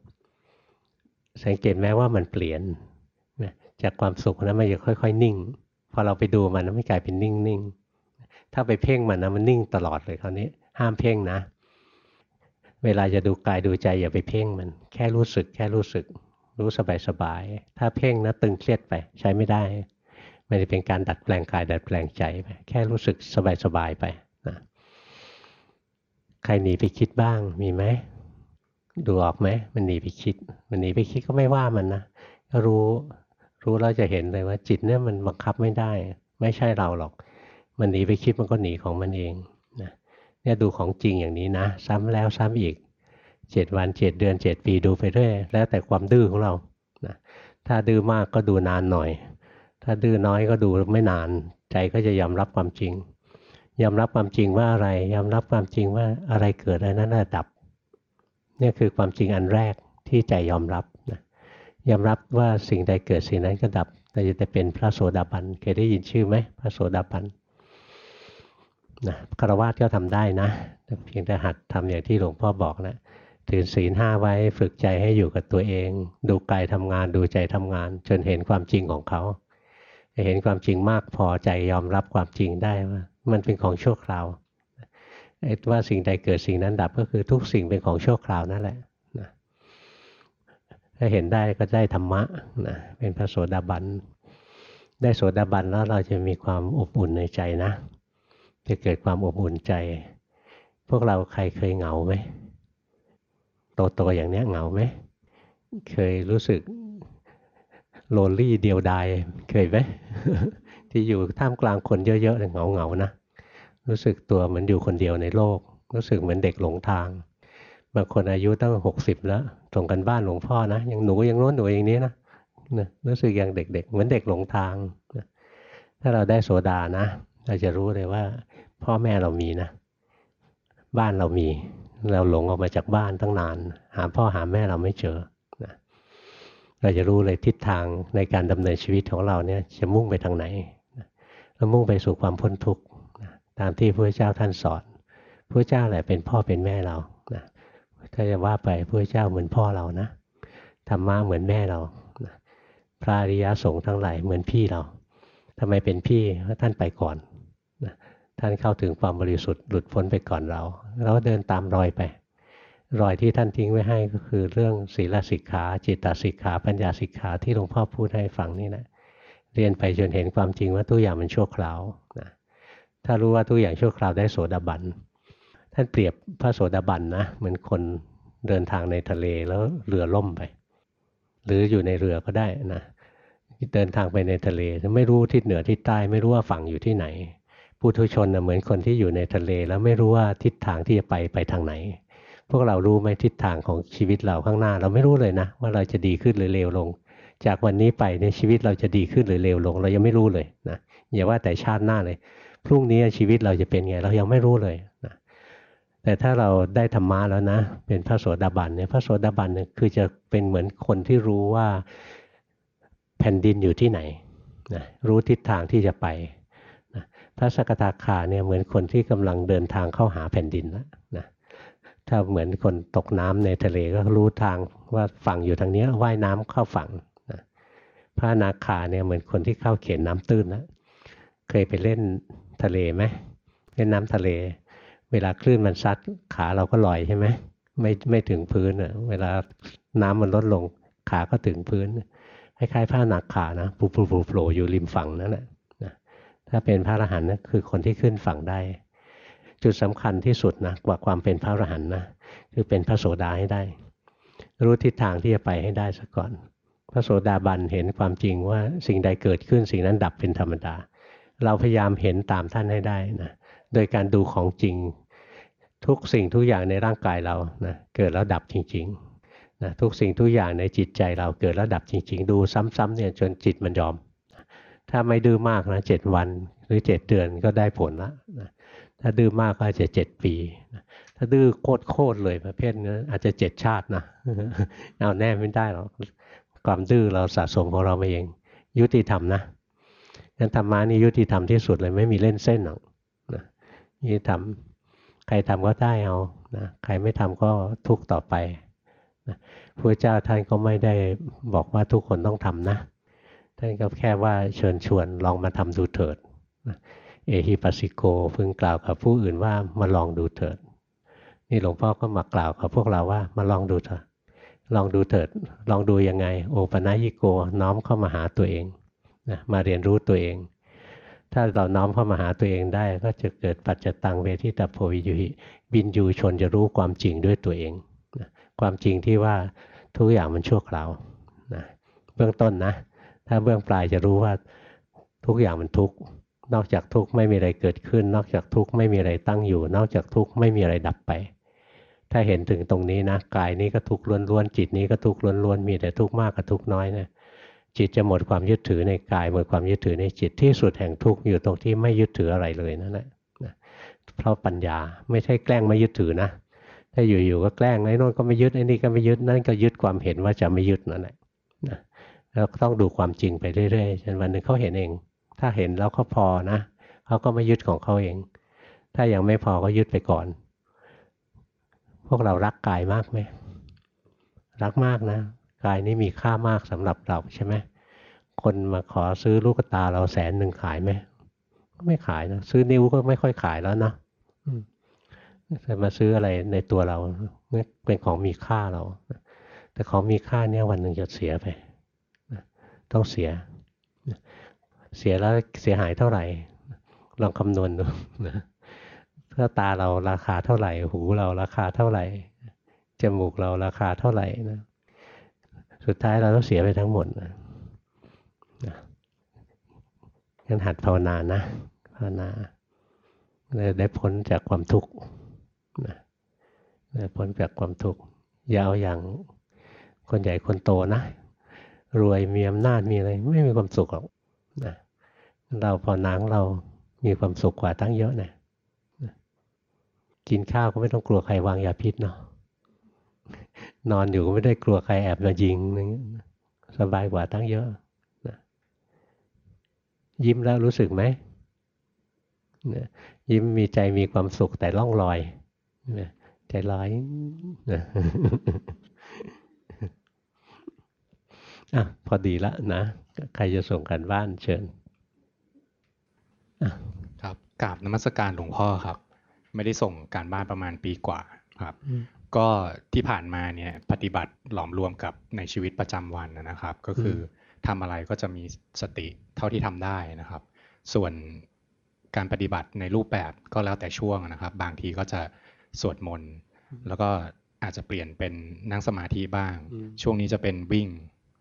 สังเกตไหมว่ามันเปลี่ยนนะจากความสุขนั้นมันจะค่อย ๆ นิ่ง พอเราไปดูมันมันกลายเป็นนิ่งๆถ้าไปเพ่งมันนะมันนิ่งตลอดเลยคราวนี้ ห้ามเพ่งนะ เวลาจะดูกายดูใจอย่าไปเพ่งมัน แค่รู้สึก แค่รู้สึก รู้สบายสบายถ้าเพ่งนะตึงเครียดไปใช้ไม่ได้ มันจะเป็นการดัดแปลงกายดัดแปลงใจไปแค่รู้สึกสบายสบายไปนะใครหนีไปคิดบ้างมีไหมดูออกไหมมันหนีไปคิด มันหนีไปคิดก็ไม่ว่ามันนะก็รู้รู้แล้วจะเห็นเลยว่าจิตเนี่ยมันบังคับไม่ได้ ไม่ใช่เราหรอก มันหนีไปคิดมันก็หนีของมันเอง เนี่ยดูของจริงอย่างนี้นะ ซ้ำแล้วซ้ำอีกเจ็ดวันเจ็ดเดือนเจ็ดปีดูไปเรื่อยแล้วแต่ความดื้อของเรานะถ้าดื้อมากก็ดูนานหน่อย ถ้าดื้อน้อยก็ดูไม่นาน ใจก็จะยอมรับความจริง ยอมรับความจริงว่าอะไรยอมรับความจริงว่าอะไรเกิดอะไรนั้นดับนี่คือความจริงอันแรกที่ใจยอมรับนะยอมรับว่าสิ่งใดเกิดสิ่งนั้นก็ดับ แต่จะเป็นพระโสดาบันเคยได้ยินชื่อไหมพระโสดาบัน นะคารวะก็ทำได้นะเพียงแต่หัดทำอย่างที่หลวงพ่อบอกนะถือศีลห้าไว้ฝึกใจให้อยู่กับตัวเอง ดูกายทำงานดูใจทำงาน จนเห็นความจริงของเขาเห็นความจริงมากพอใจยอมรับความจริงได้ว่า มันเป็นของชั่วคราวว่าสิ่งใดเกิดสิ่งนั้นดับก็คือทุกสิ่งเป็นของชั่วคราวนั่นแหละนะถ้าเห็นได้ก็ได้ธรรมะนะเป็นพระโสดาบัน ได้โสดาบันแล้วเราจะมีความอบอุ่นในใจนะ จะเกิดความอบอุ่นใจ พวกเราใครเคยเหงาไหมโตๆอย่างนี้เหงาไหม เคยรู้สึกโลลี่เดียวดายเคยไหมที่อยู่ท่ามกลางคนเยอะๆเหงาเหงานะ รู้สึกตัวเหมือนอยู่คนเดียวในโลก รู้สึกเหมือนเด็กหลงทาง บางคนอายุตั้งหกสิบแล้วส่งกันบ้านหลวงพ่อนะยังหนูยังโน้นหนูอย่างนี้นะนะรู้สึกอย่างเด็กๆ เหมือนเด็กหลงทางนะถ้าเราได้โสดานะ เราจะรู้เลยว่า พ่อแม่เรามีนะ บ้านเรามี เราหลงออกมาจากบ้านตั้งนาน หาพ่อหาแม่เราไม่เจอนะเราจะรู้เลยทิศทางในการดำเนินชีวิตของเราเนี่ยจะมุ่งไปทางไหนเรามุ่งไปสู่ความพ้นทุกข์ตามที่พระเจ้าท่านสอนพระเจ้าแหละเป็นพ่อเป็นแม่เรานะถ้าจะว่าไปพระเจ้าเหมือนพ่อเรานะธรรมะเหมือนแม่เรานะพระอริยสงฆ์ทั้งหลายเหมือนพี่เราทำไมเป็นพี่เพราะท่านไปก่อน นะท่านเข้าถึงความบริสุทธิ์หลุดพ้นไปก่อนเรา เราเดินตามรอยไป รอยที่ท่านทิ้งไว้ให้ก็คือเรื่องศีลสิกขา จิตตสิกขา ปัญญาสิกขาที่หลวงพ่อพูดให้ฟังนี่แหละเรียนไปจนเห็นความจริงว่าทุกอย่างมันชั่วคราวนะถ้ารู้ว่าทุกอย่างชั่วคราวได้โสดาบัน ท่านเปรียบพระโสดาบันนะเหมือนคนเดินทางในทะเลแล้วเรือล่มไป หรืออยู่ในเรือก็ได้นะเดินทางไปในทะเลไม่รู้ทิศเหนือทิศใต้ไม่รู้ว่าฝั่งอยู่ที่ไหน ปุถุชนเหมือนคนที่อยู่ในทะเล แล้วไม่รู้ว่าทิศทางที่จะไปไปทางไหน พวกเรารู้ไหมทิศทางของชีวิตเราข้างหน้า เราไม่รู้เลยนะ ว่าเราจะดีขึ้นหรือเลวลง จากวันนี้ไปในชีวิตเราจะดีขึ้นหรือเลวลง เรายังไม่รู้เลยนะอย่าว่าแต่ชาติหน้าเลย พรุ่งนี้ชีวิตเราจะเป็นไง เรายังไม่รู้เลยนะแต่ถ้าเราได้ธรรมะแล้วนะ เป็นพระโสดาบันเนี่ยพระโสดาบันเนี่ยคือจะเป็นเหมือนคนที่รู้ว่าแผ่นดินอยู่ที่ไหนนะรู้ทิศทางที่จะไป พระสกทาคาเนี่ยเหมือนคนที่กำลังเดินทางเข้าหาแผ่นดินแล้วนะถ้าเหมือนคนตกน้ำในทะเลก็รู้ทางว่าฝั่งอยู่ทางนี้ว่ายน้ำเข้าฝั่งนะพระนาคาเนี่ยเหมือนคนที่เข้าเขียนน้ำตื้นแล้วเคยไปเล่นทะเลไหมเล่นน้ำทะเล เวลาคลื่นมันซัดขาเราก็ลอยใช่ไหมไม่ไม่ถึงพื้นอะเวลาน้ำมันลดลงขาก็ถึงพื้นคล้ายๆผ้าหนักขานะปูปูปูโผล่อยู่ริมฝั่งนั่นแหละ ถ้าเป็นพระอรหันต์นะคือคนที่ขึ้นฝั่งได้ จุดสำคัญที่สุดนะกว่าความเป็นพระอรหันต์นะคือเป็นพระโสดาให้ได้ รู้ทิศทางที่จะไปให้ได้ซะก่อน พระโสดาบันเห็นความจริงว่าสิ่งใดเกิดขึ้นสิ่งนั้นดับเป็นธรรมดา เราพยายามเห็นตามท่านให้ได้นะโดยการดูของจริงทุกสิ่งทุกอย่างในร่างกายเรานะเกิดแล้วดับจริงๆนะทุกสิ่งทุกอย่างในจิตใจเราเกิดแล้วดับจริง ๆ ดูซ้ำๆเนี่ยจนจิตมันยอม ถ้าไม่ดื้อมากนะเจ็ดวันหรือเจ็ดเดือนก็ได้ผลละนะถ้าดื้อมากก็อาจจะเจ็ดปีนะถ้าดื้อโคตรโคตรเลยประเภทนี้อาจจะเจ็ดชาตินะเอาแน่ไม่ได้หรอกความดื้อเราสะสมของเรามาเอง ยุติธรรมนะงั้นธรรมะนี่ยุติธรรมที่สุดเลยไม่มีเล่นเส้นหรอกนะยุติธรรมใครทำก็ได้เอานะใครไม่ทำก็ทุกต่อไปนะพระเจ้าท่านก็ไม่ได้บอกว่าทุกคนต้องทำนะ ท่านก็แค่ว่าเชิญชวนลองมาทำดูเถิด เอฮิปัสสิโกพึงกล่าวกับผู้อื่นว่ามาลองดูเถิด นี่หลวงพ่อก็มากล่าวกับพวกเราว่ามาลองดูเถิด ลองดูเถิด ลองดูยังไง โอปนัญิโกน้อมเข้ามาหาตัวเองนะมาเรียนรู้ตัวเอง ถ้าเราน้อมเข้ามาหาตัวเองได้ ก็จะเกิดปัจจตังเวทิตาโพวิยุหิบินยูชนจะรู้ความจริงด้วยตัวเองนะความจริงที่ว่าทุกอย่างมันชั่วคราวนะเบื้องต้นนะ ถ้าเบื้องปลายจะรู้ว่าทุกอย่างมันทุกข์นอกจากทุกข์ไม่มีอะไรเกิดขึ้น นอกจากทุกข์ไม่มีอะไรตั้งอยู่ นอกจากทุกข์ไม่มีอะไรดับไป ถ้าเห็นถึงตรงนี้นะกายนี้ก็ทุกข์ล้วนๆจิตนี้ก็ทุกข์ล้วนๆมีแต่ทุกข์มากกับทุกข์น้อยนะจิตจะหมดความยึดถือในกายหมดความยึดถือในจิตที่สุดแห่งทุกข์อยู่ตรงที่ไม่ยึดถืออะไรเลยนั่นแหละเพราะปัญญาไม่ใช่แกล้งไม่ยึดถือนะถ้าอยู่ๆก็แกล้งไอ้นนก็ไม่ยึดไอ้นี่ก็ไม่ยึดนั่นก็ยึดความเห็นว่าจะไม่ยึดนั่นแหละ แล้วต้องดูความจริงไปเรื่อยๆจนวันหนึ่งเขาเห็นเอง ถ้าเห็นแล้วเขาพอนะเขาก็ไม่ยึดของเขาเอง ถ้ายังไม่พอก็ยึดไปก่อน พวกเรารักกายมากไหมรักมากนะกายนี้มีค่ามากสำหรับเราใช่ไหมคนมาขอซื้อลูกตาเราแสนหนึ่งขายไหมไม่ขายนะซื้อนิ้วก็ไม่ค่อยขายแล้วนะแต่มาซื้ออะไรในตัวเราเป็นของมีค่าเรา แต่ของมีค่าเนี้ยวันหนึ่งจะเสียไป ต้องเสีย เสียแล้วเสียหายเท่าไหร่ ลองคำนวณดูนะถ้าตาเราราคาเท่าไหร่ หูเราราคาเท่าไหร่ จมูกเราราคาเท่าไหร่นะสุดท้ายเราต้องเสียไปทั้งหมดนะงั้นหัดภาวนานะภาวนาได้พ้นจากความทุกข์นะได้พ้นจากความทุกข์ยาวอย่างคนใหญ่คนโตนะ รวยมีอำนาจมีอะไร ไม่มีความสุขหรอกนะเราพอนางเรามีความสุขกว่าตั้งเยอะนะกินข้าวก็ไม่ต้องกลัวใครวางยาพิษเนาะนอนอยู่ก็ไม่ได้กลัวใครแอบมายิงสบายกว่าตั้งเยอะนะยิ้มแล้วรู้สึกไหมนะยิ้มมีใจมีความสุขแต่ล่องลอยใจลอย อะพอดีละนะใครจะส่งกันบ้านเชิญครับกราบนมัสการหลวงพ่อครับ ไม่ได้ส่งการบ้านประมาณปีกว่าครับ ก็ที่ผ่านมาเนี่ยปฏิบัติหลอมรวมกับในชีวิตประจำวันนะครับ ก็คือทำอะไรก็จะมีสติเท่าที่ทำได้นะครับ ส่วนการปฏิบัติในรูปแบบก็แล้วแต่ช่วงนะครับ บางทีก็จะสวดมนต์แล้วก็อาจจะเปลี่ยนเป็นนั่งสมาธิบ้าง ช่วงนี้จะเป็นวิ่ง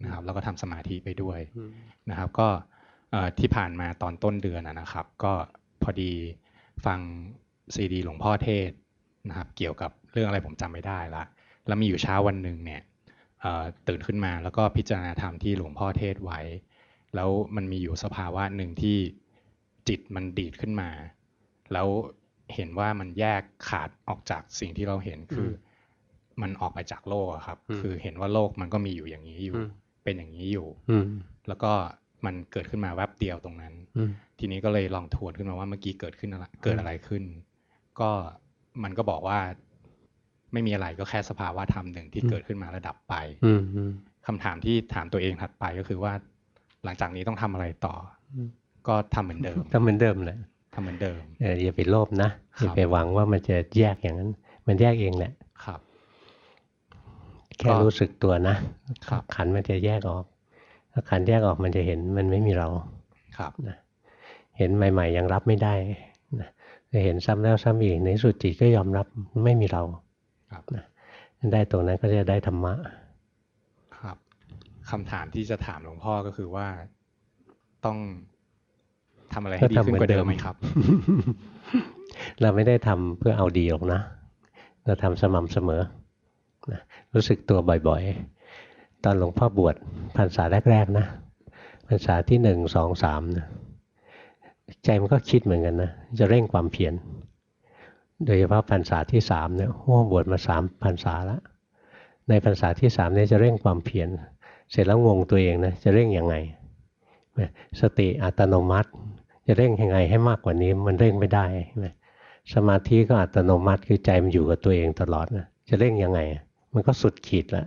นะครับ แล้วก็ทำสมาธิไปด้วยนะครับ ก็ที่ผ่านมาตอนต้นเดือนนะครับ ก็พอดีฟังซีดีหลวงพ่อเทศนะครับ เกี่ยวกับเรื่องอะไรผมจำไม่ได้ละแล้วมีอยู่เช้าวันหนึ่งเนี่ยตื่นขึ้นมาแล้วก็พิจารณาธรรมที่หลวงพ่อเทศไว้ แล้วมันมีอยู่สภาวะหนึ่งที่จิตมันดีดขึ้นมา แล้วเห็นว่ามันแยกขาดออกจากสิ่งที่เราเห็นคือ มันออกไปจากโลกครับ คือเห็นว่าโลกมันก็มีอยู่อย่างนี้อยู่ เป็นอย่างนี้อยู่แล้วก็มันเกิดขึ้นมาแวบเดียวตรงนั้นทีนี้ก็เลยลองทวนขึ้นมาว่าเมื่อกี้เกิดขึ้นอะไรเกิดอะไรขึ้น ก็มันก็บอกว่า ไม่มีอะไรก็แค่สภาวะธรรมหนึ่งที่เกิดขึ้นมาระดับไปคำถามที่ถามตัวเองถัดไปก็คือว่า หลังจากนี้ต้องทำอะไรต่อ ก็ทำเหมือนเดิมทำเหมือนเดิมเลยทำเหมือนเดิมเอออย่าไปโลภนะอย่าไปหวังว่ามันจะแยกอย่างนั้น มันแยกเองแหละครับ แค่รู้สึกตัวนะขันมันจะแยกออกถ้าขันแยกออกมันจะเห็นมันไม่มีเราครับนะเห็นใหม่ ๆ ยังรับไม่ได้นะเห็นซ้ำแล้วซ้ำอีกในสุดจิตก็ยอมรับไม่มีเราครับนะได้ตรงนั้นก็จะได้ธรรมะ ครับคำถามที่จะถามหลวงพ่อก็คือว่าต้องทำอะไรให้ดีขึ้นกว่าเดิมไหมครับ เราไม่ได้ทำเพื่อเอาดีหรอกนะ เราทำสม่ำเสมอ นะรู้สึกตัวบ่อยๆ ตอนหลวงพ่อบวชพรรษาแรกๆนะพรรษาที่หนึ่งสองสามนะใจมันก็คิดเหมือนกันนะจะเร่งความเพียรโดยเฉพาะพรรษาที่สามเนี่ยโอ้บวชมาสามพรรษาแล้วในพรรษาที่สามเนี่ยจะเร่งความเพียรเสร็จแล้วงงตัวเองนะจะเร่งยังไง สติอัตโนมัติ จะเร่งยังไงให้มากกว่านี้มันเร่งไม่ได้สมาธิก็อัตโนมัติคือใจมันอยู่กับตัวเองตลอดนะจะเร่งยังไง มันก็สุดขีดแล้ว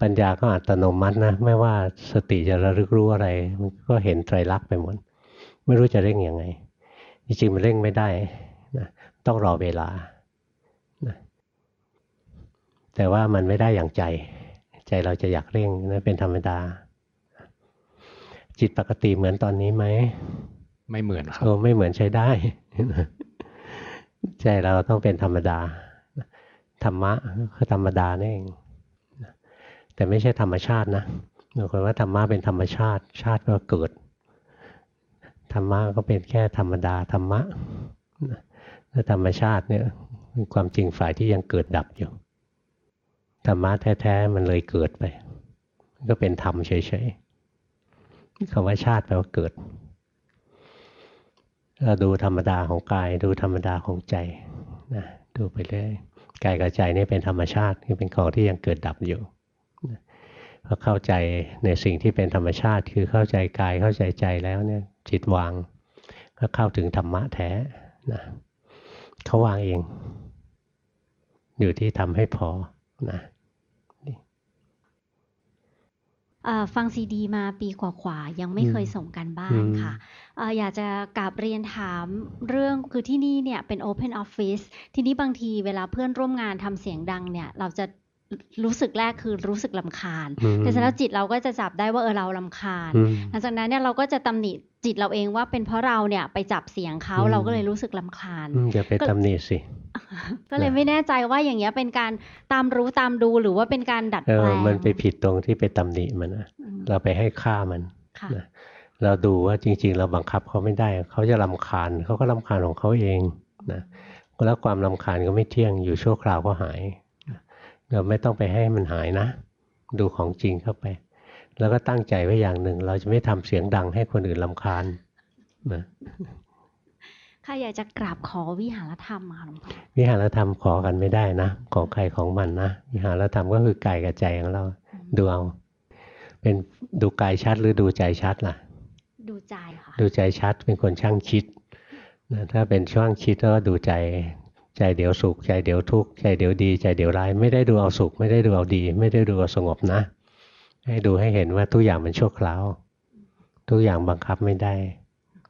ปัญญาก็อัตโนมัตินะ ไม่ว่าสติจะระลึกรู้อะไร มันก็เห็นไตรลักษณ์ไปหมด ไม่รู้จะเร่งยังไง จริงๆมันเร่งไม่ได้นะต้องรอเวลาแต่ว่ามันไม่ได้อย่างใจ ใจเราจะอยากเร่งนั่นเป็นธรรมดา จิตปกติเหมือนตอนนี้ไหม ไม่เหมือนครับโอ้ไม่เหมือนใช้ได้ ใจเราต้องเป็นธรรมดา ธรรมะคือธรรมดานี่เองแต่ไม่ใช่ธรรมชาตินะบางคนว่าธรรมะเป็นธรรมชาติ ชาติก็เกิด ธรรมะก็เป็นแค่ธรรมดาธรรมะแล้วธรรมชาติเนี่ยความจริงฝ่ายที่ยังเกิดดับอยู่ธรรมะแท้ๆมันเลยเกิดไป ก็เป็นธรรมเฉยๆคำว่าชาติแปลว่าเกิดเราดูธรรมดาของกาย ดูธรรมดาของใจนะดูไปเรื่อย กายกับใจนี่เป็นธรรมชาติที่เป็นของที่ยังเกิดดับอยู่พอเข้าใจในสิ่งที่เป็นธรรมชาติ คือเข้าใจกายเข้าใจใจแล้วเนี่ยจิตวางก็เข้าถึงธรรมะแท้นะเขาวางเอง อยู่ที่ทำให้พอนะฟังซีดีมาปีกว่าๆยังไม่เคยส่งกันบ้านค่ะ ออยากจะกลับเรียนถามเรื่องคือที่นี่เนี่ยเป็น Open Office ทีนี้บางทีเวลาเพื่อนร่วมงานทำเสียงดังเนี่ยเราจะรู้สึกแรกคือรู้สึกลำคาญ แต่เสร็จแล้วจิตเราก็จะจับได้ว่าเออเราลำคาญ หลังจากนั้นเนี่ยเราก็จะตำหนิจิตเราเองว่าเป็นเพราะเราเนี่ยไปจับเสียงเขาเราก็เลยรู้สึกลำคาญอย่าไปตำหนิสิ ก็เลยไม่แน่ใจว่าอย่างเงี้ยเป็นการตามรู้ตามดูหรือว่าเป็นการดัดแปลงมันไปผิดตรงที่ไปตำหนิมันนะเราไปให้ค่ามันนะ เราดูว่าจริง ๆ เราบังคับเขาไม่ได้ เขาจะลำคาญเขาก็ลำคาญของเขาเองนะแล้วความลำคาญก็ไม่เที่ยงอยู่ชั่วคราวก็หายเราไม่ต้องไปให้มันหายนะ ดูของจริงเข้าไป แล้วก็ตั้งใจไว้อย่างหนึ่ง เราจะไม่ทำเสียงดังให้คนอื่นลำคาญนะข้าอยากจะกราบขอวิหารธรรมค่ะหลวงพ่อวิหารธรรมขอกันไม่ได้นะ ของใครของมันนะวิหารธรรมก็คือกายกับใจของเราดูเอาเป็นดูกายชัดหรือดูใจชัดล่ะ ดูใจค่ะ ดูใจชัดเป็นคนช่างคิดนะถ้าเป็นช่วงคิดก็ดูใจ ใจเดี๋ยวสุข ใจเดี๋ยวทุกข์ใจเดี๋ยวดี ใจเดี๋ยวร้ายไม่ได้ดูเอาสุข ไม่ได้ดูเอาดี ไม่ได้ดูเอาสงบนะ ให้ดูให้เห็นว่าทุกอย่างมันชั่วคราวทุกอย่างบังคับไม่ได้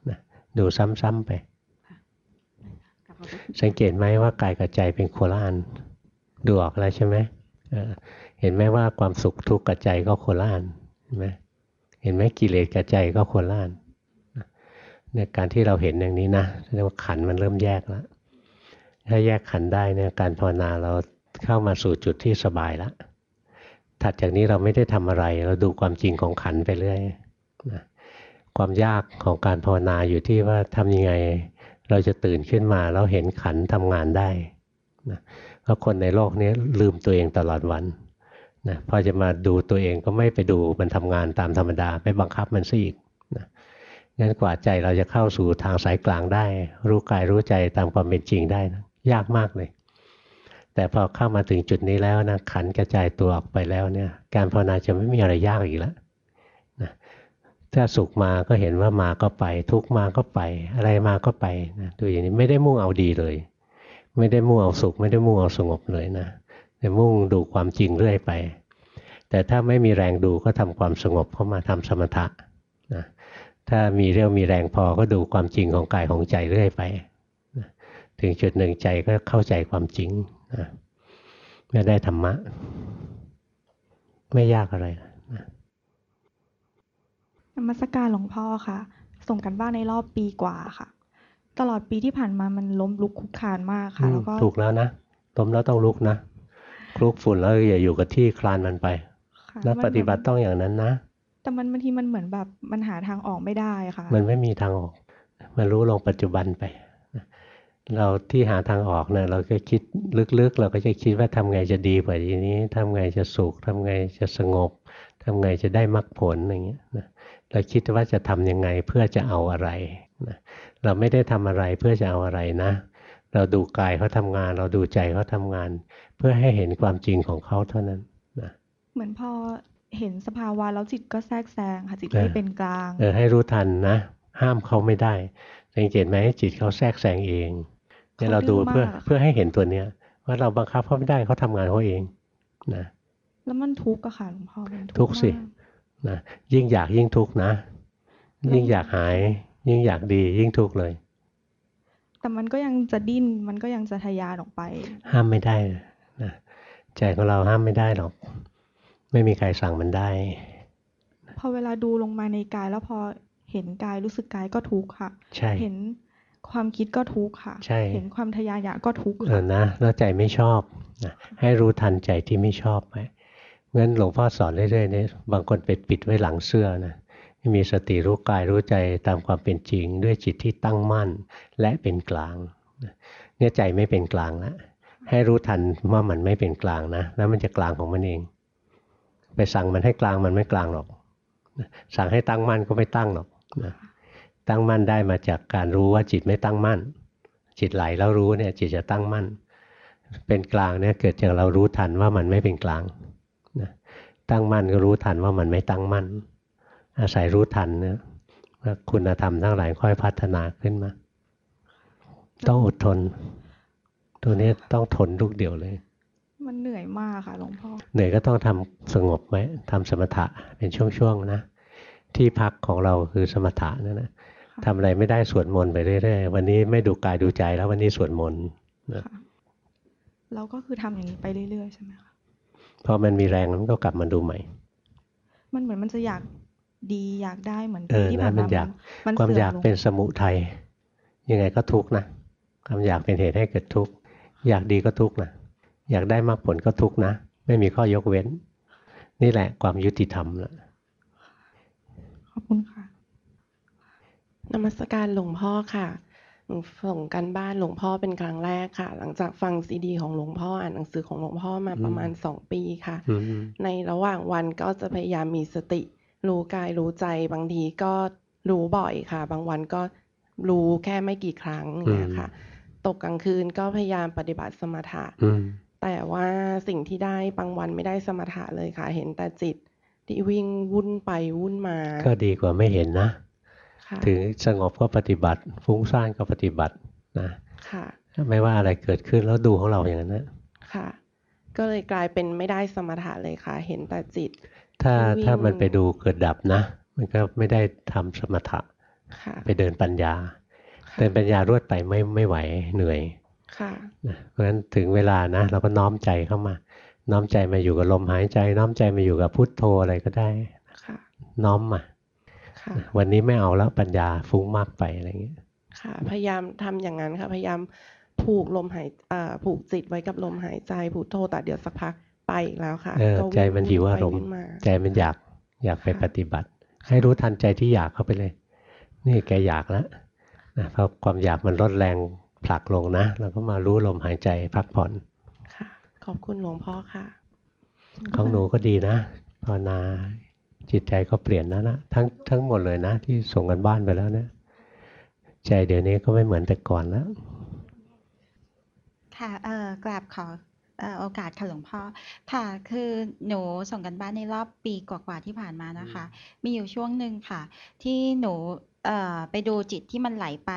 นะดูซ้ำๆไป สังเกตไหมว่ากายกับใจเป็นโคละอันดูออกแล้วใช่ไหมเห็นไหมว่าความสุขทุกข์กับใจก็โคละอันเห็นไหม เห็นไหมกิเลสกับใจก็โคละอันในการที่เราเห็นอย่างนี้นะเรียกว่าขันมันเริ่มแยกแล้วถ้าแยกขันได้เนี่ยการภาวนาเราเข้ามาสู่จุดที่สบายแล้วถัดจากนี้เราไม่ได้ทำอะไร เราดูความจริงของขันไปเรื่อยนะความยากของการภาวนาอยู่ที่ว่าทำยังไง เราจะตื่นขึ้นมาแล้วเห็นขันทำงานได้นะเพราะคนในโลกนี้ลืมตัวเองตลอดวัน นะพอจะมาดูตัวเองก็ไม่ไปดูมันทำงานตามธรรมดาไปบังคับมันซะอีกนะงั้นกว่าใจเราจะเข้าสู่ทางสายกลางได้ รู้กายรู้ใจตามความเป็นจริงได้นะยากมากเลย แต่พอเข้ามาถึงจุดนี้แล้วนะขันกระจายตัวออกไปแล้วเนี่ยการภาวนาจะไม่มีอะไรยากอีกแล้วนะถ้าสุขมาก็เห็นว่ามาก็ไป ทุกมาก็ไป อะไรมาก็ไปนะดูอย่างนี้ไม่ได้มุ่งเอาดีเลย ไม่ได้มุ่งเอาสุข ไม่ได้มุ่งเอาสงบเลยนะ แต่มุ่งดูความจริงเรื่อยไป แต่ถ้าไม่มีแรงดูก็ทำความสงบเข้ามาทำสมถะนะถ้ามีเรี่ยวมีแรงพอก็ดูความจริงของกายของใจเรื่อยไปถึงจุดหนึ่งใจก็เข้าใจความจริงนะไม่ได้ธรรมะ ไม่ยากอะไรนะนมัสการหลวงพ่อค่ะ ส่งกันบ้านในรอบปีกว่าค่ะ ตลอดปีที่ผ่านมามันล้มลุกคุกคานมากค่ะ แล้วก็ถูกแล้วนะล้มแล้วต้องลุกนะ คลุกฝุ่นแล้วอย่าอยู่กับที่คลานมันไปแล้วปฏิบัติต้องอย่างนั้นนะ แต่มันบางทีมันเหมือนแบบมันหาทางออกไม่ได้ค่ะ มันไม่มีทางออก มันรู้ลงปัจจุบันไป เราที่หาทางออกเนี่ยเราก็คิดลึกๆ เราก็จะคิดว่าทำไงจะดีกว่าทีนี้ทำไงจะสุขทำไงจะสงบทำไงจะได้มรรคผลอย่างเงี้ยนะเราคิดว่าจะทํำยังไงเพื่อจะเอาอะไรนะเราไม่ได้ทำอะไรเพื่อจะเอาอะไรนะ เราดูกายเขาทำงาน เราดูใจเขาทางาน เพื่อให้เห็นความจริงของเขาเท่านั้นนะเหมือนพอเห็นสภาวะแล้วจิตก็แทรกแซงค่ะจิตไม่เป็นกลางเออให้รู้ทันนะ ห้ามเขาไม่ได้สังเกตไหมจิตเขาแทรกแซงเองเนี่ยเราดูเพื่อเพื่อให้เห็นตัวเนี้ย ว่าเราบังคับเขาไม่ได้เขาทำงานเขาเองนะแล้วมันทุกข์อะค่ะหลวงพ่อทุกข์สินะยิ่งอยากยิ่งทุกข์นะ ยิ่งอยากหาย ยิ่งอยากดียิ่งทุกข์เลย แต่มันก็ยังจะดิ้น มันก็ยังจะทยานออกไป ห้ามไม่ได้นะใจของเราห้ามไม่ได้หรอก ไม่มีใครสั่งมันได้ พอเวลาดูลงมาในกายแล้วพอเห็นกายรู้สึกกายก็ทุกข์ค่ะ ใช่ เห็นความคิดก็ทุกข์ค่ะ ใช่ เห็นความทยายะก็ทุกข์เออนะแล้วใจไม่ชอบนะให้รู้ทันใจที่ไม่ชอบไปงั้นหลวงพ่อสอนเรื่อยๆเนี่ยบางคนไปปิดไว้หลังเสื้อนะ มีสติรู้กายรู้ใจตามความเป็นจริง ด้วยจิตที่ตั้งมั่นและเป็นกลางเนี่ยใจไม่เป็นกลางแล้วให้รู้ทันว่ามันไม่เป็นกลางนะ แล้วมันจะกลางของมันเอง ไปสั่งมันให้กลางมันไม่กลางหรอก สั่งให้ตั้งมั่นก็ไม่ตั้งหรอกนะตั้งมั่นได้มาจากการรู้ว่าจิตไม่ตั้งมั่น จิตไหลแล้วรู้เนี่ย จิตจะตั้งมั่น เป็นกลางเนี่ยเกิดจากเรารู้ทันว่ามันไม่เป็นกลางนะตั้งมั่นก็รู้ทันว่ามันไม่ตั้งมั่น อาศัยรู้ทันเนี่ยคุณธรรมทั้งหลายค่อยพัฒนาขึ้นมา ต้องอดทน ตัวนี้ต้องทนทุกเดียวเลย มันเหนื่อยมากค่ะหลวงพ่อเหนื่อยก็ต้องทำสงบไว้ทำสมถะเป็นช่วงๆนะ ที่พักของเราคือสมถะนั่นนะทำอะไรไม่ได้สวดมนต์ไปเรื่อยๆวันนี้ไม่ดูกายดูใจแล้ววันนี้สวดมนต์เราก็คือทำอย่างนี้ไปเรื่อยๆใช่ไหมคะพอมันมีแรงมันก็กลับมาดูใหม่ มันเหมือนมันจะอยาก ดีอยากได้เหมือนที่ผ่านมาความอยากเป็นสมุทัยยังไงก็ทุกข์นะความอยากเป็นเหตุให้เกิดทุกข์อยากดีก็ทุกข์นะอยากได้มากผลก็ทุกข์นะ ไม่มีข้อยกเว้น นี่แหละความยุติธรรมละขอบคุณค่ะนมัสการหลวงพ่อค่ะส่งกันบ้านหลวงพ่อเป็นครั้งแรกค่ะ หลังจากฟังซีดี ของหลวงพ่ออ่านหนังสือของหลวงพ่อมาประมาณสองปีค่ะ ในระหว่างวันก็จะพยายามมีสติ รู้กายรู้ใจบางทีก็รู้บ่อยค่ะ บางวันก็รู้แค่ไม่กี่ครั้งเนี่ยค่ะ ตกกลางคืนก็พยายามปฏิบัติสมถะแต่ว่าสิ่งที่ได้บางวันไม่ได้สมถะเลยค่ะ เห็นแต่จิตที่วิ่งวุ่นไปวุ่นมา ก็ดีกว่าไม่เห็นนะ ถึงสงบก็ปฏิบัติ ฟุ้งซ่านก็ปฏิบัตินะค่ะไม่ว่าอะไรเกิดขึ้นแล้วดูของเราอย่างนั้นนะค่ะ ก็เลยกลายเป็นไม่ได้สมถะเลยค่ะ เห็นแต่จิต ถ้าวิ่งถ้ามันไปดูเกิดดับนะ มันก็ไม่ได้ทำสมถะค่ะไปเดินปัญญาค่ะเดินปัญญารวดไปไม่ไม่ไหวเหนื่อยค่ะนะเพราะฉะนั้นถึงเวลานะเราก็น้อมใจเข้ามา น้อมใจมาอยู่กับลมหายใจ น้อมใจมาอยู่กับพุทโธอะไรก็ได้ค่ะน้อมมาค่ะนะวันนี้ไม่เอาแล้วปัญญาฟุ้งมากไปอะไรอย่างเงี้ยค่ะ พยายามทำอย่างนั้นค่ะ พยายามผูกลมหายอ่าผูกจิตไว้กับลมหายใจผูกโทแต่เดี๋ยวสักพัก ไปอีกแล้วค่ะเออก็วิ่งใจมันหิวไปอารมณ์วิ่งมาใจมันอยากอยากไปค่ะปฏิบัติ ให้รู้ทันใจที่อยากเข้าไปเลย นี่แกอยากแล้วนะพอความอยากมันลดแรงผลักลงนะเราก็มารู้ลมหายใจพักผ่อนค่ะ ขอบคุณหลวงพ่อค่ะ ของหนูก็ดีนะภาวนาจิตใจก็เปลี่ยนนะนะทั้งทั้งหมดเลยนะ ที่ส่งกันบ้านไปแล้วเนะใจเดี๋ยวนี้ก็ไม่เหมือนแต่ก่อนแล้ว ค่ะเอ่อกราบขอ เอ่อโอกาสค่ะหลวงพ่อ ค่ะ คือหนูส่งกันบ้านในรอบปีกว่า ๆ ที่ผ่านมานะคะมีอยู่ช่วงหนึ่งค่ะ ที่หนู เอ่อ ไปดูจิตที่มันไหลไป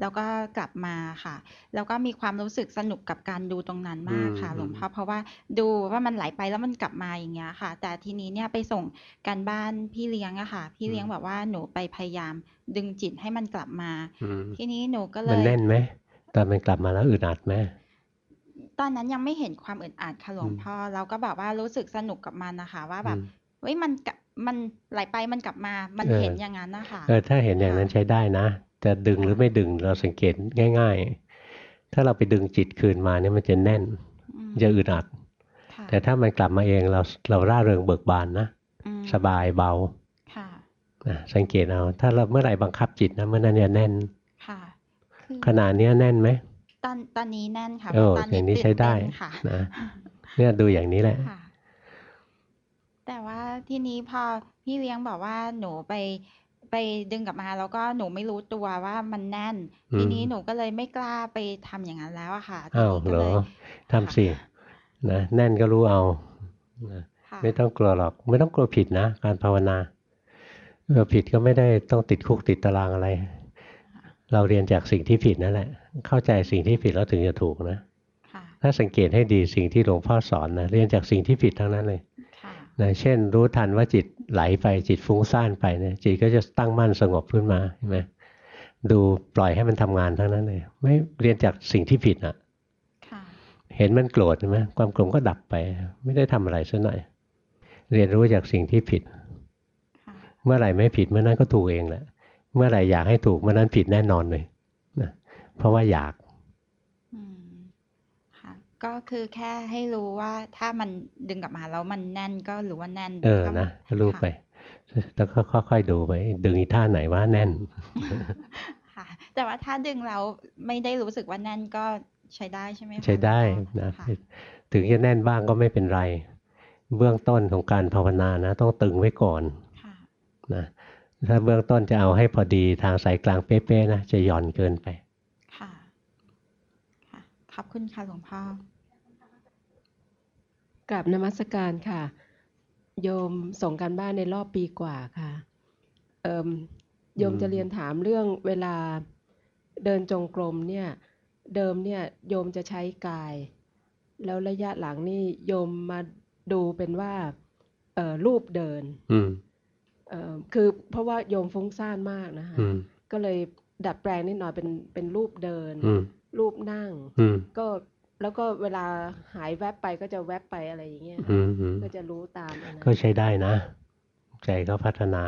แล้วก็กลับมาค่ะ แล้วก็มีความรู้สึกสนุกกับการดูตรงนั้นมากค่ะอืมหลวงพ่อเพราะว่าดูว่ามันไหลไปแล้วมันกลับมา อย่างเงี้ยค่ะ แต่ทีนี้เนี่ยไปส่งการบ้านพี่เลี้ยงอะค่ะ พี่เลี้ยงบอกว่า หนูไปพยายามดึงจิตให้มันกลับมา อืม ทีนี้หนูก็เลมันย แน่นไหม ตอนมันกลับมาแล้วอึดอัดไหมต อนนั้นยังไม่เห็นความอึดอัดค่ะหลวงอืมพ่อเราก็แบบว่ารู้สึกสนุกกับมันนะคะ ว่าแบบอืมเฮ้ยมันกลับมันไหลไปมันกลับมา มันเออเห็นอย่างนั้นนะคะเออถ้าเห็นอย่างนั้นใช้ได้นะจะดึงหรือไม่ดึงเราสังเกตง่าย ๆ ถ้าเราไปดึงจิตคืนมาเนี่ยมันจะแน่นอืมจะอึดอัดค่ะแต่ถ้ามันกลับมาเองเราเราร่าเริงเบิกบานนะอืมสบายเบาค่ะนะสังเกตเอา ถ้าเราเมื่อไหร่บังคับจิตนะเมื่อนั้นเนี่ยแน่นค่ะคือขนาดเนี้ยแน่นไหม ตอนตอนนี้แน่นค่ะเออตอนอย่างนี้ตื่ใช้ได้เต้นค่ะนะเนี่ยดูอย่างนี้แหละค่ะแต่ว่าทีนี้พอพี่เลี้ยงบอกว่าหนูไปไปดึงกลับมาแล้วก็หนูไม่รู้ตัวว่ามันแน่นอืมทีนี้หนูก็เลยไม่กล้าไปทำอย่างนั้นแล้วอะค่ะทีอ้าวนี้ก็เหรเลอยทำสินะแน่นก็รู้เอานะค่ะไม่ต้องกลัวหรอก ไม่ต้องกลัวผิดนะ การภาวนาเออผิดก็ไม่ได้ต้องติดคุกติดตารางอะไร เราเรียนจากสิ่งที่ผิดนั่นแหละ เข้าใจสิ่งที่ผิดแล้วถึงจะถูกนะค่ะถ้าสังเกตให้ดีสิ่งที่หลวงพ่อสอนนะเรียนจากสิ่งที่ผิดทั้งนั้นเลยค่ะนะเช่น รู้ทันว่าจิตไหลไปจิตฟุ้งซ่านไปเนี่ยจิตก็จะตั้งมั่นสงบขึ้นมาเห็นไหมดูปล่อยให้มันทำงานทั้งนั้นเลย ไม่เรียนจากสิ่งที่ผิดอะค่ะเห็นมันโกรธใช่ไหมความโกรธก็ดับไป ไม่ได้ทำอะไรซะหน่อย เรียนรู้จากสิ่งที่ผิดค่ะเมื่อไหร่ไม่ผิดเมื่อนั้นก็ถูกเองแหละเมื่อไหร่อยากให้ถูกเมื่อนั้นผิดแน่นอนเลยนะ เพราะว่าอยากอืมค่ะก็คือแค่ให้รู้ว่าถ้ามันดึงกลับมาแล้วมันแน่นก็หรือว่าแน่น เออก็นะก็รู้ไป แล้วก็ค่อยๆดูไป ดึงอีท่าไหนว่าแน่นค่ะแต่ว่าถ้าดึงแล้วไม่ได้รู้สึกว่าแน่นก็ใช้ได้ใช่ไหมคะใช้ได้หลวงพ่อนะค่ะถึงจะแน่นบ้างก็ไม่เป็นไร เบื้องต้นของการภาวนานะ ต้องตึงไว้ก่อนค่ะนะถ้าเบื้องต้นจะเอาให้พอดีทางสายกลางเป๊ะๆนะจะหย่อนเกินไปค่ะ ค่ะขอบคุณค่ะหลวงพ่อกับนมัสการค่ะ โยมส่งการบ้านในรอบปีกว่าค่ะ เอิมโยมอืมจะเรียนถามเรื่องเวลาเดินจงกรมเนี่ย เดิมเนี่ยโยมจะใช้กาย แล้วระยะหลังนี่โยมมาดูเป็นว่าเอ่อรูปเดินอืมเอ่อคือเพราะว่าโยมฟุ้งซ่านมากนะคะอืมก็เลยดัดแปลงนิดหน่อยเป็นเป็นรูปเดินอืม รูปนั่งอืมก็แล้วก็เวลาหายแวบไปก็จะแวบไปอะไรอย่างเงี้ยอืมอืมก็จะรู้ตามอันนั้นก็ใช้ได้นะ ใจก็พัฒนา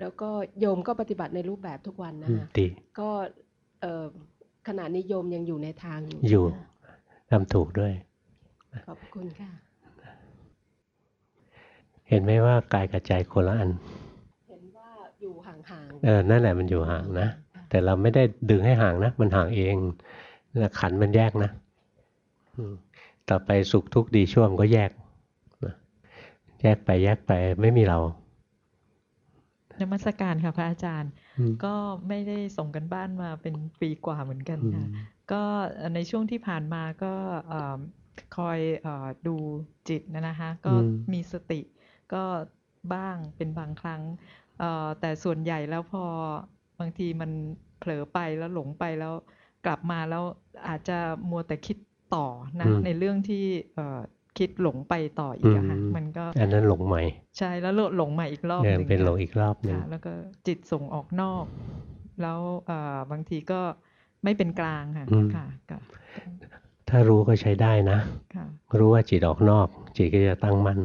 แล้วก็โยมก็ปฏิบัติในรูปแบบทุกวันนะอืมคะดีก็เอ่อขณะนี้โยมยังอยู่ในทางอยู่อยู่นะทำถูกด้วย ขอบคุณค่ะ เห็นไหมว่ากายกับใจคนละอัน เห็นว่าอยู่ห่างเออนั่นแหละมันอยู่ห่างนะ แต่เราไม่ได้ดึงให้ห่างนะ มันห่างเองนะขันธ์มันแยกนะอืมต่อไปสุขทุกข์ดีชั่วมันก็แยกนะแยกไปแยกไปไม่มีเรานมัสการค่ะพระอาจารย์อืมก็ไม่ได้ส่งกันบ้านมาเป็นปีกว่าเหมือนกันอืมค่ะก็ในช่วงที่ผ่านมาก็เอ่อคอยเออดูจิตนะนะคะก็มีสติก็บ้างเป็นบางครั้งเแต่ส่วนใหญ่แล้วพอ บางทีมันเผลอไปแล้วหลงไปแล้วกลับมาแล้วอาจจะมัวแต่คิดต่อนะในเรื่องที่คิดหลงไปต่ออีกอะค่ะมันก็อันนั้นหลงใหม่ ใช่แล้วหลงใหม่อีกรอบนึงเป็นหลงอีกรอบนึงแล้วก็จิตส่งออกนอก แล้วบางทีก็ไม่เป็นกลางค่ะค่ะถ้ารู้ก็ใช้ได้นะ รู้ว่าจิตออกนอก จิตก็จะตั้งมั่น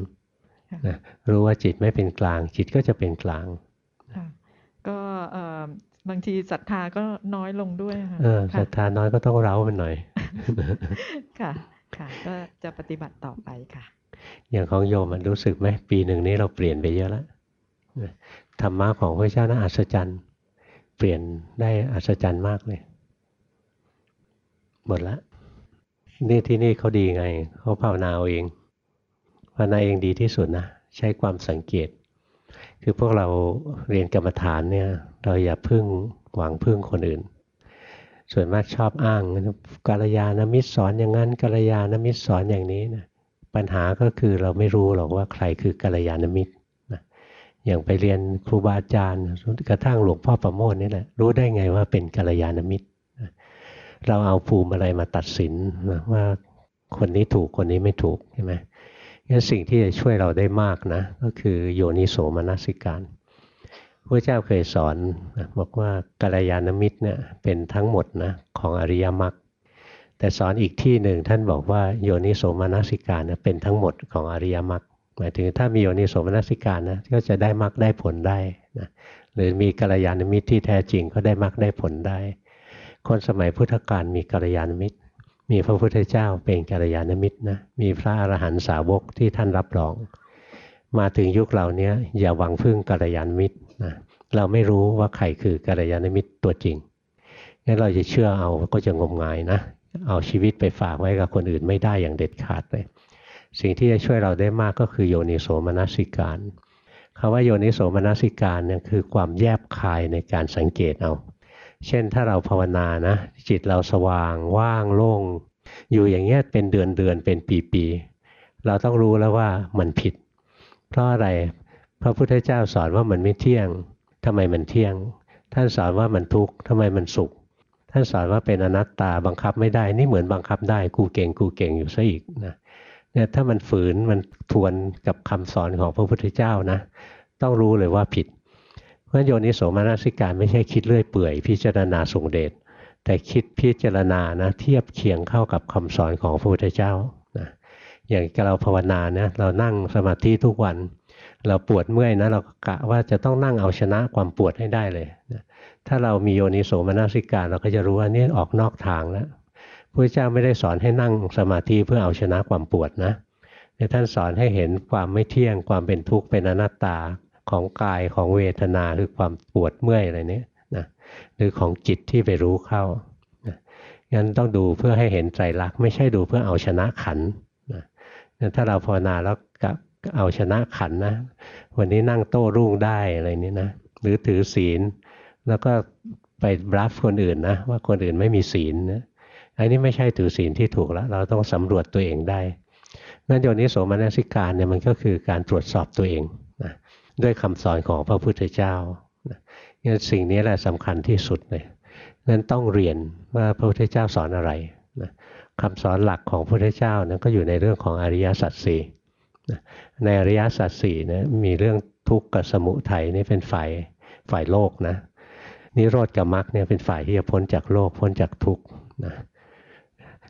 นะรู้ว่าจิตไม่เป็นกลาง จิตก็จะเป็นกลาง ก็บางทีศรัทธาก็น้อยลงด้วยค่ะศรัทธาน้อยก็ต้องเร้ามันหน่อย ค่ะ ค่ะ ก็จะปฏิบัติต่อไปค่ะ อย่างของโยมมันรู้สึกไหมปีหนึ่งนี้เราเปลี่ยนไปเยอะแล้วธรรมะของพระเจ้าน่าอัศจรรย์ เปลี่ยนได้อัศจรรย์มากเลย หมดละนี่ที่นี่เขาดีไง เขาภาวนาเองภาวนาเองดีที่สุดนะ ใช้ความสังเกต คือพวกเราเรียนกรรมฐานเนี่ย เราอย่าพึ่งหวังพึ่งคนอื่น ส่วนมากชอบอ้างกัลยาณมิตรสอนอย่างนั้นกัลยาณมิตรสอนอย่างนี้นะปัญหาก็คือเราไม่รู้หรอกว่าใครคือกัลยาณมิตรนะอย่างไปเรียนครูบาอาจารย์กระทั่งหลวงพ่อประโมทนี่แหละรู้ได้ไงว่าเป็นกัลยาณมิตรเราเอาภูมิอะไรมาตัดสินว่าคนนี้ถูกคนนี้ไม่ถูกใช่ไหม งั้นสิ่งที่จะช่วยเราได้มากนะ ก็คือโยนิโสมนสิการพระเจ้าเคยสอนบอกว่ากัลยาณมิตรเนี่ยเป็นทั้งหมดนะของอริยมรรคแต่สอนอีกที่หนึ่งท่านบอกว่าโยนิโสมนสิการนะเป็นทั้งหมดของอริยมรรคหมายถึงถ้ามีโยนิโสมนสิการนะก็จะได้มรรคได้ผลได้นะหรือมีกัลยาณมิตรที่แท้จริงก็ได้มรรคได้ผลได้ คนสมัยพุทธกาลมีกัลยาณมิตร มีพระพุทธเจ้าเป็นกัลยาณมิตรนะมีพระอรหันตสาวกที่ท่านรับรอง มาถึงยุคเราเนี้ยอย่าหวังพึ่งกัลยาณมิตรนะเราไม่รู้ว่าใครคือกัลยาณมิตรตัวจริงงั้นเราจะเชื่อเอาก็จะงมงายนะ เอาชีวิตไปฝากไว้กับคนอื่นไม่ได้อย่างเด็ดขาดเลย สิ่งที่จะช่วยเราได้มากก็คือโยนิโสมนสิการคาว่าโยนิโสมนสิการเนี่ยคือความแยบคายในการสังเกตเอา เช่นถ้าเราภาวนานะ จิตเราสว่างว่างโล่ง อยู่อย่างเงี้ยเป็นเดือนเดือนเป็นปีปีเราต้องรู้แล้วว่ามันผิด เพราะอะไรพระพุทธเจ้าสอนว่ามันไม่เที่ยงทำไมมันเที่ยง ท่านสอนว่ามันทุกข์ทำไมมันสุข ท่านสอนว่าเป็นอนัตตาบังคับไม่ได้ นี่เหมือนบังคับได้กูเก่งกูเก่งอยู่ซะอีกนะเนี่ยถ้ามันฝืนมันทวนกับคำสอนของพระพุทธเจ้านะ ต้องรู้เลยว่าผิด เพราะโยนิโสมนสิการไม่ใช่คิดเลื่อยเปื่อย พิจารณาส่งเดชแต่คิดพิจารณานะเทียบเคียงเข้ากับคำสอนของพระพุทธเจ้านะอย่างเราภาวนานะเรานั่งสมาธิทุกวัน เราปวดเมื่อยนะเรากะว่าจะต้องนั่งเอาชนะความปวดให้ได้เลยนะถ้าเรามีโยนิโสมนสิการเราก็จะรู้ว่านี่ออกนอกทางแล้วพระเจ้าไม่ได้สอนให้นั่งสมาธิเพื่อเอาชนะความปวดนะท่านสอนให้เห็นความไม่เที่ยงความเป็นทุกข์เป็นอนัตตา ของกายของเวทนาคือความปวดเมื่อยอะไรนี้นะหรือของจิตที่ไปรู้เข้านะงั้นต้องดูเพื่อให้เห็นใจรักไม่ใช่ดูเพื่อเอาชนะขันนะถ้าเราภาวนาแล้วเอาชนะขันนะ วันนี้นั่งโต้รุ่งได้อะไรนี้นะหรือถือศีล แล้วก็ไปบลัฟคนอื่นนะว่าคนอื่นไม่มีศีลนะอันนี้ไม่ใช่ถือศีลที่ถูกแล้ว เราต้องสำรวจตัวเองได้นั่นโยนิโสมนสิการเนี่ยมันก็คือการตรวจสอบตัวเอง ด้วยคำสอนของพระพุทธเจ้างั้นสิ่งนี้แหละสำคัญที่สุดเลยนั้นต้องเรียนว่าพระพุทธเจ้าสอนอะไรนะคำสอนหลักของพระพุทธเจ้านั้นก็อยู่ในเรื่องของอริยสัจสี่ในอริยสัจสี่นะมีเรื่องทุกข์กับสมุทัยนี่เป็นฝ่ายฝ่ายโลกนะนิโรธกับมรรคเนี่ยเป็นฝ่ายที่จะพ้นจากโลกพ้นจากทุกข์นะ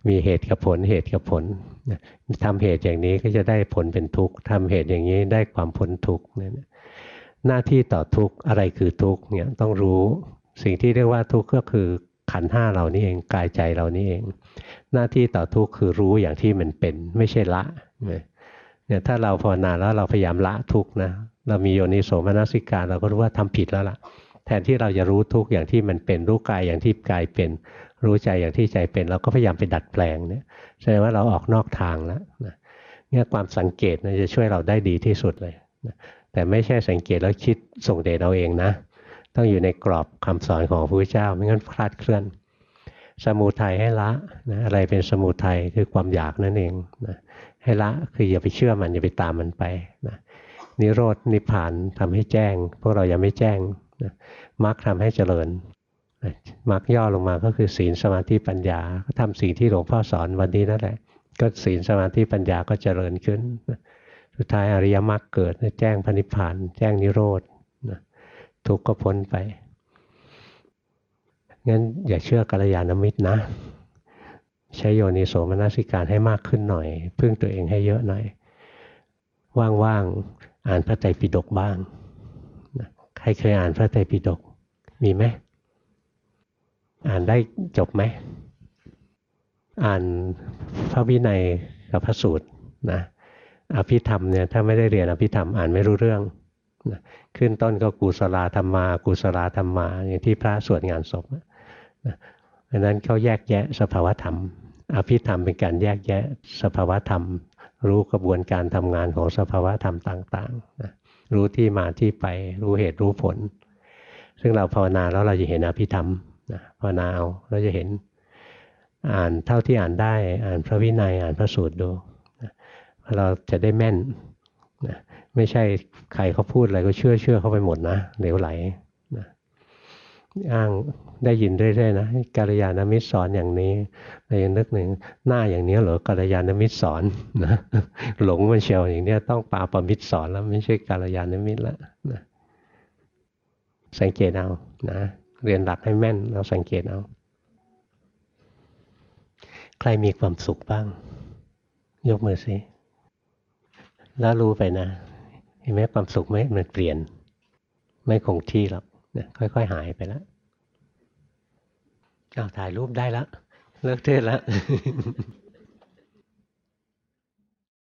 มีเหตุกับผลเหตุกับผลทำเหตุอย่างนี้ก็จะได้ผลเป็นทุกข์ทำเหตุอย่างนี้ได้ความพ้นทุกข์เนี่ย หน้าที่ต่อทุกข์อะไรคือทุกข์เนี่ยต้องรู้สิ่งที่เรียกว่าทุกข์ก็คือขันห้าเรานี่เองกายใจเรานี่เอง หน้าที่ต่อทุกข์คือรู้อย่างที่มันเป็นไม่ใช่ละเนี่ยถ้าเราภาวนาแล้วเราพยายามละทุกข์นะเรามีโยนิโสมนสิการเราก็รู้ว่าทำผิดแล้วล่ะ แทนที่เราจะรู้ทุกอย่างที่มันเป็นรู้กายอย่างที่กายเป็น รู้ใจอย่างที่ใจเป็น เราก็พยายามไปดัดแปลงเนี่ยแสดงว่าเราออกนอกทางแล้วเนี่ยความสังเกตนะจะช่วยเราได้ดีที่สุดเลย แต่ไม่ใช่สังเกตแล้วคิดส่งเดชเอาเองนะ ต้องอยู่ในกรอบคำสอนของพระพุทธเจ้าไม่งั้นคลาดเคลื่อน สมุทัยให้ละนะอะไรเป็นสมุทัยคือความอยากนั่นเองนะให้ละคืออย่าไปเชื่อมันอย่าไปตามมันไปนะนิโรธนิพพานทำให้แจ้ง พวกเรายังไม่แจ้งมรรคทำให้เจริญมรรคย่อลงมาก็คือศีลสมาธิปัญญา ก็ทำสิ่งที่หลวงพ่อสอนวันนี้นั่นแหละ ก็ศีลสมาธิปัญญาก็เจริญขึ้น สุดท้ายอริยมรรคเกิดแจ้งพระนิพพาน แจ้งนิโรธทุกข์ก็พ้นไปงั้นอย่าเชื่อกัลยาณมิตรนะ ใช้โยนิโสมนสิการให้มากขึ้นหน่อย พึ่งตัวเองให้เยอะหน่อย ว่างๆอ่านพระไตรปิฎกบ้างใครเคยอ่านพระไตรปิฎกมีไหมอ่านได้จบไหม อ่านพระวินัยกับพระสูตรนะ อภิธรรมเนี่ยถ้าไม่ได้เรียนอภิธรรมอ่านไม่รู้เรื่องนะขึ้นต้นก็กุศลธรรมากุศลธรรมาอย่างที่พระสวดงานศพนะดังนั้นเขาแยกแยะสภาวธรรม อภิธรรมเป็นการแยกแยะสภาวธรรม รู้กระบวนการทำงานของสภาวธรรมต่างๆนะรู้ที่มาที่ไปรู้เหตุรู้ผล ซึ่งเราภาวนาแล้วเราจะเห็นอภิธรรมนะภาวนาเอาเราจะเห็นอ่านเท่าที่อ่านได้อ่านพระวินัยอ่านพระสูตรดู เราจะได้แม่นนะไม่ใช่ใครเขาพูดอะไรก็เชื่อเชื่อเข้าไปหมดนะเหลวไหลนะอ้างได้ยินเรื่อยๆนะกาลยานมิตรสอนอย่างนี้เรายังนึกหนึ่งหน้าอย่างนี้เหรอกาลยานมิตรสอนนะหลงมันเชียวอย่างนี้ต้องปาปมิตรสอนแล้วไม่ใช่กาลยานมิตรแล้วนะสังเกตเอานะเรียนหลักให้แม่นเราสังเกตเอาใครมีความสุขบ้าง ยกมือสิ แล้วรู้ไปนะ เห็นไหมความสุขไหมมันเปลี่ยน ไม่คงที่หรอกนะค่อยๆหายไปแล้วอ้าวถ่ายรูปได้แล้วเลิกเทศแล้ว